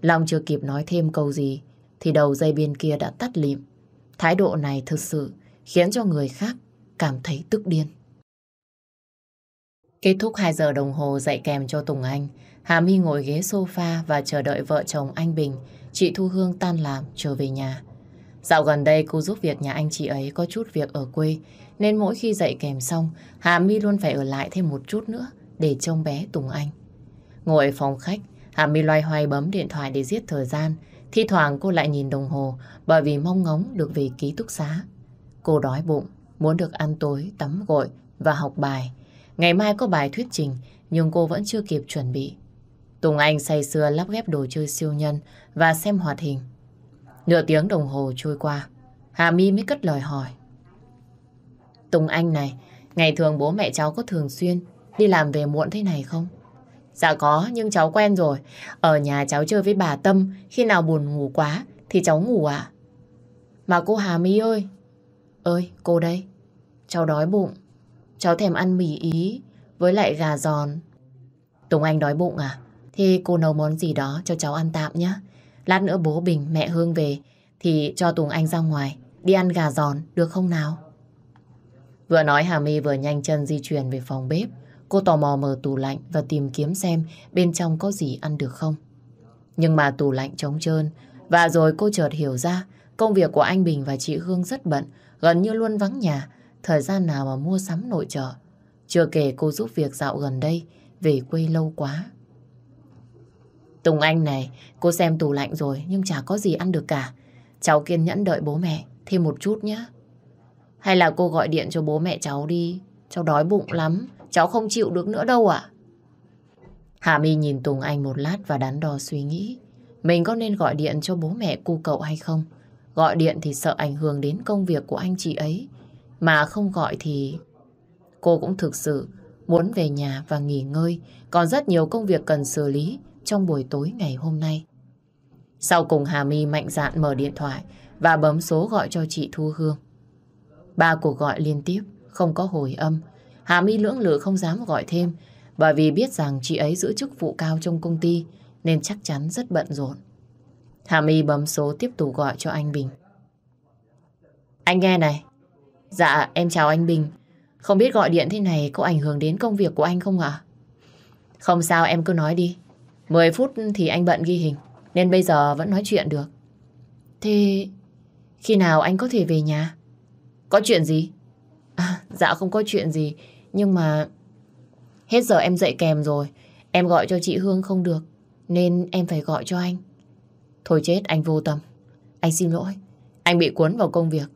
Long chưa kịp nói thêm câu gì, thì đầu dây bên kia đã tắt lịm. Thái độ này thực sự khiến cho người khác cảm thấy tức điên. Kết thúc 2 giờ đồng hồ dạy kèm cho Tùng Anh, Hà My ngồi ghế sofa và chờ đợi vợ chồng anh Bình, chị Thu Hương tan làm trở về nhà. Dạo gần đây cô giúp việc nhà anh chị ấy có chút việc ở quê, nên mỗi khi dạy kèm xong, Hà My luôn phải ở lại thêm một chút nữa để trông bé Tùng Anh. Ngồi ở phòng khách, Hà My loay hoay bấm điện thoại để giết thời gian. Thi thoảng cô lại nhìn đồng hồ bởi vì mong ngóng được về ký túc xá. Cô đói bụng, muốn được ăn tối, tắm gội và học bài. Ngày mai có bài thuyết trình, nhưng cô vẫn chưa kịp chuẩn bị. Tùng Anh say sưa lắp ghép đồ chơi siêu nhân và xem hoạt hình. Nửa tiếng đồng hồ trôi qua, Hà My mới cất lời hỏi. Tùng Anh này, ngày thường bố mẹ cháu có thường xuyên đi làm về muộn thế này không? Dạ có, nhưng cháu quen rồi. Ở nhà cháu chơi với bà Tâm, khi nào buồn ngủ quá thì cháu ngủ ạ. Mà cô Hà My ơi! Ơi, cô đây. Cháu đói bụng. Cháu thèm ăn mì ý với lại gà giòn. Tùng Anh đói bụng à? Thì cô nấu món gì đó cho cháu ăn tạm nhé. Lát nữa bố Bình, mẹ Hương về thì cho Tùng Anh ra ngoài đi ăn gà giòn được không nào? Vừa nói Hà My vừa nhanh chân di chuyển về phòng bếp. Cô tò mò mở tủ lạnh và tìm kiếm xem bên trong có gì ăn được không. Nhưng mà tủ lạnh trống trơn và rồi cô chợt hiểu ra công việc của anh Bình và chị Hương rất bận, gần như luôn vắng nhà, thời gian nào mà mua sắm nội trợ. Chưa kể cô giúp việc dạo gần đây, về quê lâu quá. Tùng Anh này, cô xem tủ lạnh rồi nhưng chả có gì ăn được cả. cháu kiên nhẫn đợi bố mẹ thêm một chút nhé. Hay là cô gọi điện cho bố mẹ cháu đi, cháu đói bụng lắm, cháu không chịu được nữa đâu ạ. Hà My nhìn Tùng Anh một lát và đắn đo suy nghĩ. Mình có nên gọi điện cho bố mẹ cu cậu hay không? Gọi điện thì sợ ảnh hưởng đến công việc của anh chị ấy. Mà không gọi thì... Cô cũng thực sự muốn về nhà và nghỉ ngơi. Còn rất nhiều công việc cần xử lý trong buổi tối ngày hôm nay. Sau cùng Hà My mạnh dạn mở điện thoại và bấm số gọi cho chị Thu Hương. Ba cuộc gọi liên tiếp, không có hồi âm. Hà My lưỡng lự không dám gọi thêm bởi vì biết rằng chị ấy giữ chức vụ cao trong công ty nên chắc chắn rất bận rộn. Hà My bấm số tiếp tục gọi cho anh Bình. Anh nghe này. Dạ, em chào anh Bình. Không biết gọi điện thế này có ảnh hưởng đến công việc của anh không ạ? Không sao, em cứ nói đi. 10 phút thì anh bận ghi hình, nên bây giờ vẫn nói chuyện được. Thế khi nào anh có thể về nhà? Có chuyện gì? À, dạ không có chuyện gì, nhưng mà hết giờ em dậy kèm rồi. Em gọi cho chị Hương không được, nên em phải gọi cho anh. Thôi chết, anh vô tâm. Anh xin lỗi. Anh bị cuốn vào công việc,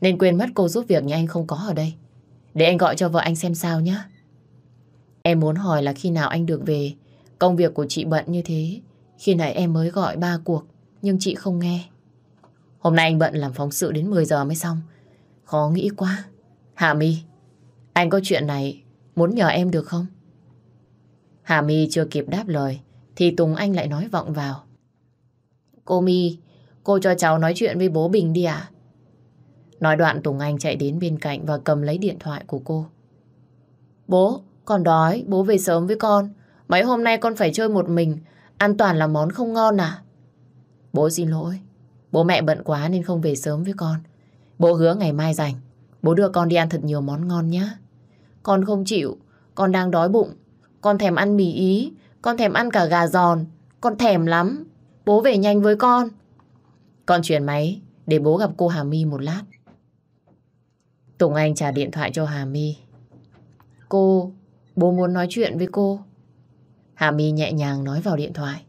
nên quên mất cô giúp việc nhà anh không có ở đây. Để anh gọi cho vợ anh xem sao nhé. Em muốn hỏi là khi nào anh được về. Công việc của chị bận như thế. Khi nãy em mới gọi ba cuộc, nhưng chị không nghe. Hôm nay anh bận làm phóng sự đến 10 giờ mới xong. Khó nghĩ quá. Hà My, anh có chuyện này muốn nhờ em được không? Hà My chưa kịp đáp lời, thì Tùng Anh lại nói vọng vào. Cô My, cô cho cháu nói chuyện với bố Bình đi ạ. Nói đoạn Tùng Anh chạy đến bên cạnh và cầm lấy điện thoại của cô. Bố, con đói, bố về sớm với con. Mấy hôm nay con phải chơi một mình, an toàn là món không ngon à? Bố xin lỗi, bố mẹ bận quá nên không về sớm với con. Bố hứa ngày mai rảnh, bố đưa con đi ăn thật nhiều món ngon nhé. Con không chịu, con đang đói bụng. Con thèm ăn mì ý, con thèm ăn cả gà giòn, con thèm lắm. Bố về nhanh với con. Con chuyển máy để bố gặp cô Hà My một lát. Tùng Anh trả điện thoại cho Hà My. Cô, bố muốn nói chuyện với cô. Hà My nhẹ nhàng nói vào điện thoại.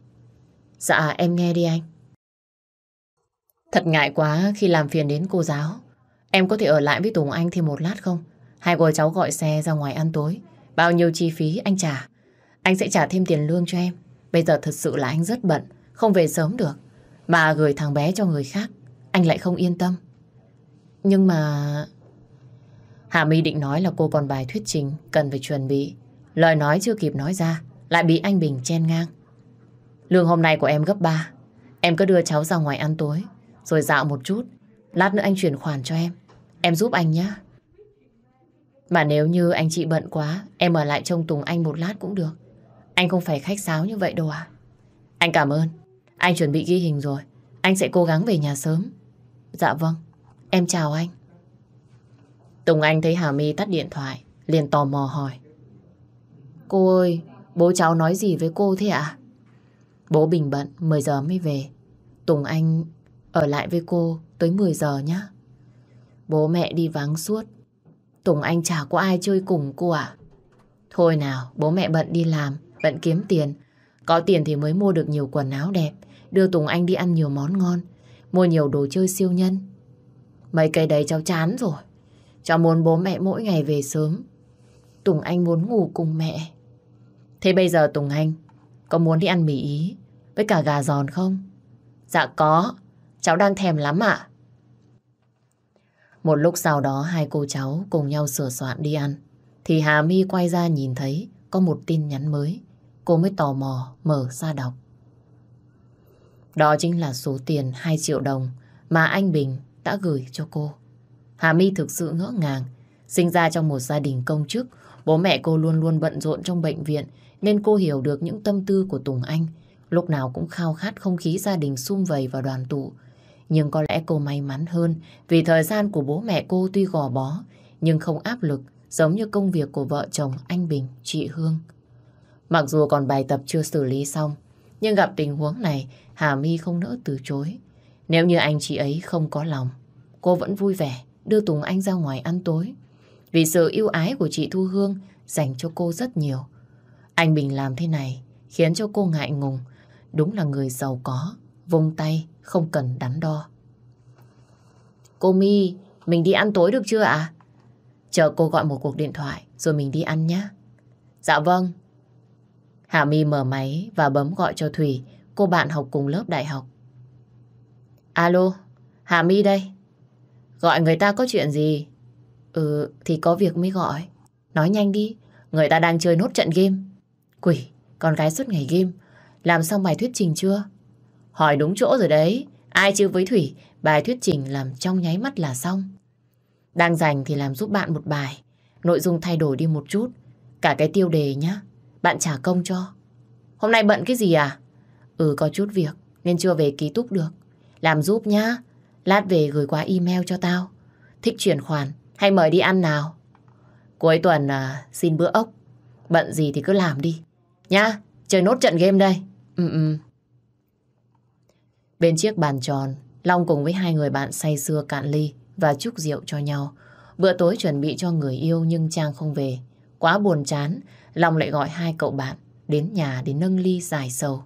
Dạ, em nghe đi anh. Thật ngại quá khi làm phiền đến cô giáo. Em có thể ở lại với Tùng Anh thêm một lát không? Hai cô cháu gọi xe ra ngoài ăn tối. Bao nhiêu chi phí anh trả. Anh sẽ trả thêm tiền lương cho em. Bây giờ thật sự là anh rất bận, không về sớm được. Mà gửi thằng bé cho người khác, anh lại không yên tâm. Nhưng mà... Hà My định nói là cô còn bài thuyết trình cần phải chuẩn bị. Lời nói chưa kịp nói ra, lại bị anh Bình chen ngang. Lương hôm nay của em gấp 3. Em cứ đưa cháu ra ngoài ăn tối, rồi dạo một chút. Lát nữa anh chuyển khoản cho em. Em giúp anh nhé. Mà nếu như anh chị bận quá, em ở lại trông Tùng anh một lát cũng được. Anh không phải khách sáo như vậy đâu à. Anh cảm ơn. Anh chuẩn bị ghi hình rồi. Anh sẽ cố gắng về nhà sớm. Dạ vâng. Em chào anh. Tùng Anh thấy Hà My tắt điện thoại, liền tò mò hỏi. Cô ơi, bố cháu nói gì với cô thế ạ? Bố bình bận, 10 giờ mới về. Tùng Anh ở lại với cô tới 10 giờ nhé. Bố mẹ đi vắng suốt. Tùng Anh chả có ai chơi cùng cô à? Thôi nào, bố mẹ bận đi làm, bận kiếm tiền. Có tiền thì mới mua được nhiều quần áo đẹp, đưa Tùng Anh đi ăn nhiều món ngon, mua nhiều đồ chơi siêu nhân. Mấy cây đấy cháu chán rồi. Cháu muốn bố mẹ mỗi ngày về sớm. Tùng Anh muốn ngủ cùng mẹ. Thế bây giờ Tùng Anh có muốn đi ăn mì ý với cả gà giòn không? Dạ có, cháu đang thèm lắm ạ. Một lúc sau đó hai cô cháu cùng nhau sửa soạn đi ăn. Thì Hà My quay ra nhìn thấy có một tin nhắn mới. Cô mới tò mò mở ra đọc. Đó chính là số tiền 2 triệu đồng mà anh Bình đã gửi cho cô. Hà My thực sự ngỡ ngàng. Sinh ra trong một gia đình công chức, bố mẹ cô luôn luôn bận rộn trong bệnh viện nên cô hiểu được những tâm tư của Tùng Anh. Lúc nào cũng khao khát không khí gia đình sum vầy và đoàn tụ. Nhưng có lẽ cô may mắn hơn vì thời gian của bố mẹ cô tuy gò bó nhưng không áp lực giống như công việc của vợ chồng anh Bình, chị Hương. Mặc dù còn bài tập chưa xử lý xong nhưng gặp tình huống này Hà My không nỡ từ chối. Nếu như anh chị ấy không có lòng cô vẫn vui vẻ đưa Tùng Anh ra ngoài ăn tối. Vì sự yêu ái của chị Thu Hương dành cho cô rất nhiều. Anh Bình làm thế này khiến cho cô ngại ngùng. Đúng là người giàu có, vung tay, không cần đắn đo. Cô My, mình đi ăn tối được chưa ạ? Chờ cô gọi một cuộc điện thoại rồi mình đi ăn nhé. Dạ vâng. Hà My mở máy và bấm gọi cho Thủy, cô bạn học cùng lớp đại học. Alo, Hà My đây. Gọi người ta có chuyện gì? Ừ, thì có việc mới gọi. Nói nhanh đi, người ta đang chơi nốt trận game. Quỷ, con gái suốt ngày game. Làm xong bài thuyết trình chưa? Hỏi đúng chỗ rồi đấy. Ai chứ với Thủy, bài thuyết trình làm trong nháy mắt là xong. Đang dành thì làm giúp bạn một bài. Nội dung thay đổi đi một chút. Cả cái tiêu đề nhá. Bạn trả công cho. Hôm nay bận cái gì à? Ừ có chút việc nên chưa về ký túc được. Làm giúp nhá. Lát về gửi qua email cho tao. Thích chuyển khoản hay mời đi ăn nào? Cuối tuần à, xin bữa ốc. Bận gì thì cứ làm đi. Nhá, chơi nốt trận game đây. Ừ ừ. Bên chiếc bàn tròn, Long cùng với hai người bạn say sưa cạn ly và chúc rượu cho nhau. Bữa tối chuẩn bị cho người yêu nhưng Trang không về. Quá buồn chán, Long lại gọi hai cậu bạn đến nhà để nâng ly dài sầu.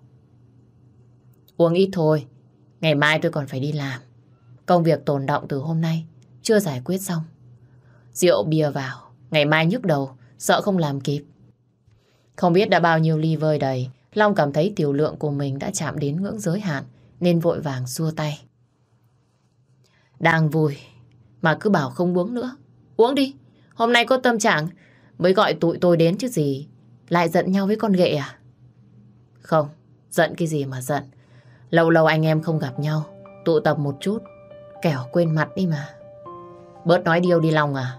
Uống ít thôi, ngày mai tôi còn phải đi làm. Công việc tồn động từ hôm nay, chưa giải quyết xong. Rượu bia vào, ngày mai nhức đầu, sợ không làm kịp. Không biết đã bao nhiêu ly vơi đầy, Long cảm thấy tiểu lượng của mình đã chạm đến ngưỡng giới hạn, nên vội vàng xua tay. Đang vui, mà cứ bảo không uống nữa. Uống đi, hôm nay có tâm trạng mới gọi tụi tôi đến chứ gì. Lại giận nhau với con ghệ à? Không, giận cái gì mà giận. Lâu lâu anh em không gặp nhau, tụ tập một chút, kẻo quên mặt đi mà. Bớt nói điêu đi lòng à?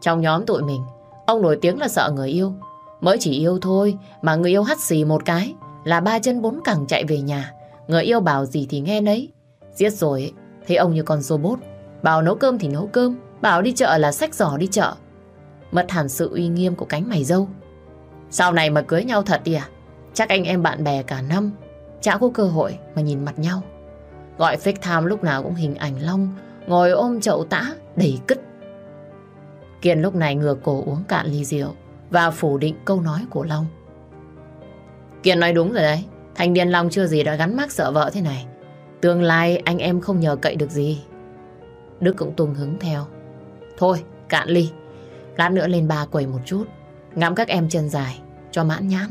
Trong nhóm tụi mình, ông nổi tiếng là sợ người yêu. Mới chỉ yêu thôi, mà người yêu hắt xì một cái, là ba chân bốn cẳng chạy về nhà. Người yêu bảo gì thì nghe nấy. Giết rồi, thấy ông như con robot. Bảo nấu cơm thì nấu cơm, bảo đi chợ là sách giỏ đi chợ. Mất hẳn sự uy nghiêm của cánh mày dâu. Sau này mà cưới nhau thật đi à? Chắc anh em bạn bè cả năm, chả có cơ hội mà nhìn mặt nhau. Gọi fake time lúc nào cũng hình ảnh Long, ngồi ôm chậu tã, đầy cứt. Kiên lúc này ngửa cổ uống cạn ly rượu và phủ định câu nói của Long. Kiên nói đúng rồi đấy. Thanh niên Long chưa gì đã gắn mắc sợ vợ thế này. Tương lai anh em không nhờ cậy được gì. Đức cũng tung hứng theo. Thôi, cạn ly. Lát nữa lên ba quầy một chút. Ngắm các em chân dài, cho mãn nhãn.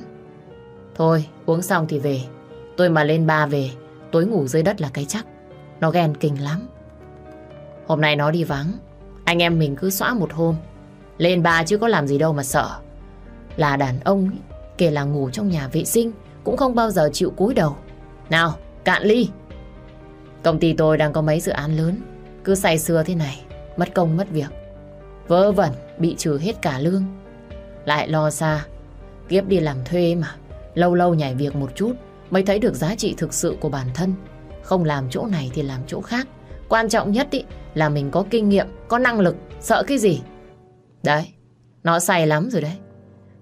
Thôi, uống xong thì về. Tôi mà lên ba về, tối ngủ dưới đất là cái chắc. Nó ghen kinh lắm. Hôm nay nó đi vắng. Anh em mình cứ xóa một hôm. Lên ba chứ có làm gì đâu mà sợ. Là đàn ông, kể là ngủ trong nhà vệ sinh, cũng không bao giờ chịu cúi đầu. Nào, cạn ly. Công ty tôi đang có mấy dự án lớn, cứ say sưa thế này, mất công mất việc. Vớ vẩn, bị trừ hết cả lương. Lại lo xa, kiếp đi làm thuê mà, lâu lâu nhảy việc một chút mới thấy được giá trị thực sự của bản thân. Không làm chỗ này thì làm chỗ khác. Quan trọng nhất ý, là mình có kinh nghiệm, có năng lực, sợ cái gì. Đấy, nó say lắm rồi đấy.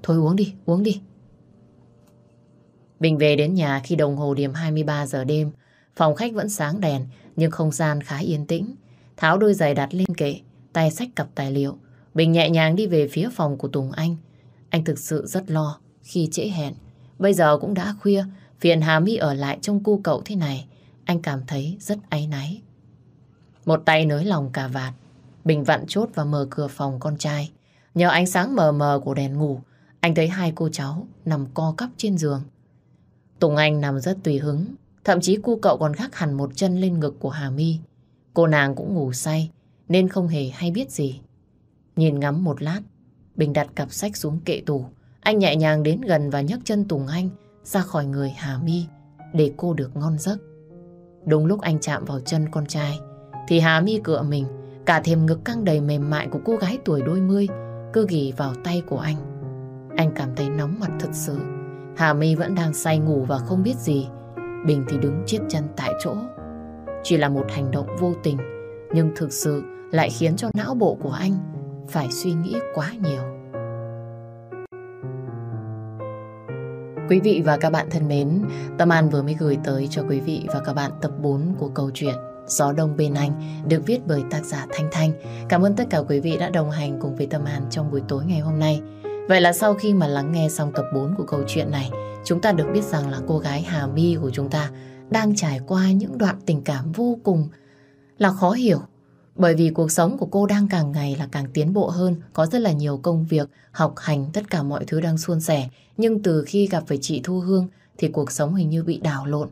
Thôi uống đi, uống đi. Bình về đến nhà khi đồng hồ điểm 23 giờ đêm. Phòng khách vẫn sáng đèn, nhưng không gian khá yên tĩnh. Tháo đôi giày đặt lên kệ, tay sách cặp tài liệu. Bình nhẹ nhàng đi về phía phòng của Tùng Anh. Anh thực sự rất lo khi trễ hẹn. Bây giờ cũng đã khuya, phiền Hà My ở lại trong cu cậu thế này. Anh cảm thấy rất áy náy. Một tay nới lòng cà vạt. Bình vặn chốt và mở cửa phòng con trai. Nhờ ánh sáng mờ mờ của đèn ngủ, anh thấy hai cô cháu nằm co cắp trên giường. Tùng Anh nằm rất tùy hứng, thậm chí cu cậu còn gác hẳn một chân lên ngực của Hà My. Cô nàng cũng ngủ say, nên không hề hay biết gì. Nhìn ngắm một lát, Bình đặt cặp sách xuống kệ tủ. Anh nhẹ nhàng đến gần và nhấc chân Tùng Anh ra khỏi người Hà My để cô được ngon giấc. Đúng lúc anh chạm vào chân con trai, thì Hà My cựa mình, cả thềm ngực căng đầy mềm mại của cô gái tuổi đôi mươi cứ ghì vào tay của anh. Anh cảm thấy nóng mặt thật sự. Hà My vẫn đang say ngủ và không biết gì. Bình thì đứng chết chân tại chỗ. Chỉ là một hành động vô tình, nhưng thực sự lại khiến cho não bộ của anh phải suy nghĩ quá nhiều. Quý vị và các bạn thân mến, Tâm An vừa mới gửi tới cho quý vị và các bạn tập 4 của câu chuyện Gió Đông Bên Anh được viết bởi tác giả Thanh Thanh. Cảm ơn tất cả quý vị đã đồng hành cùng với Tâm An trong buổi tối ngày hôm nay. Vậy là sau khi mà lắng nghe xong tập 4 của câu chuyện này, chúng ta được biết rằng là cô gái Hà My của chúng ta đang trải qua những đoạn tình cảm vô cùng là khó hiểu Bởi vì cuộc sống của cô đang càng ngày là càng tiến bộ hơn, có rất là nhiều công việc, học hành, tất cả mọi thứ đang suôn sẻ. Nhưng từ khi gặp với chị Thu Hương thì cuộc sống hình như bị đảo lộn.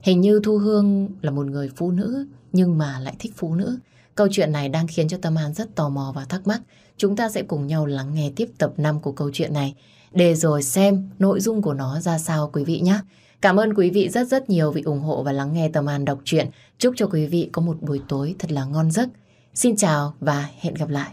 Hình như Thu Hương là một người phụ nữ nhưng mà lại thích phụ nữ. Câu chuyện này đang khiến cho Tâm An rất tò mò và thắc mắc. Chúng ta sẽ cùng nhau lắng nghe tiếp tập 5 của câu chuyện này để rồi xem nội dung của nó ra sao quý vị nhé. Cảm ơn quý vị rất rất nhiều vì ủng hộ và lắng nghe Tâm An đọc truyện. Chúc cho quý vị có một buổi tối thật là ngon giấc. Xin chào và hẹn gặp lại.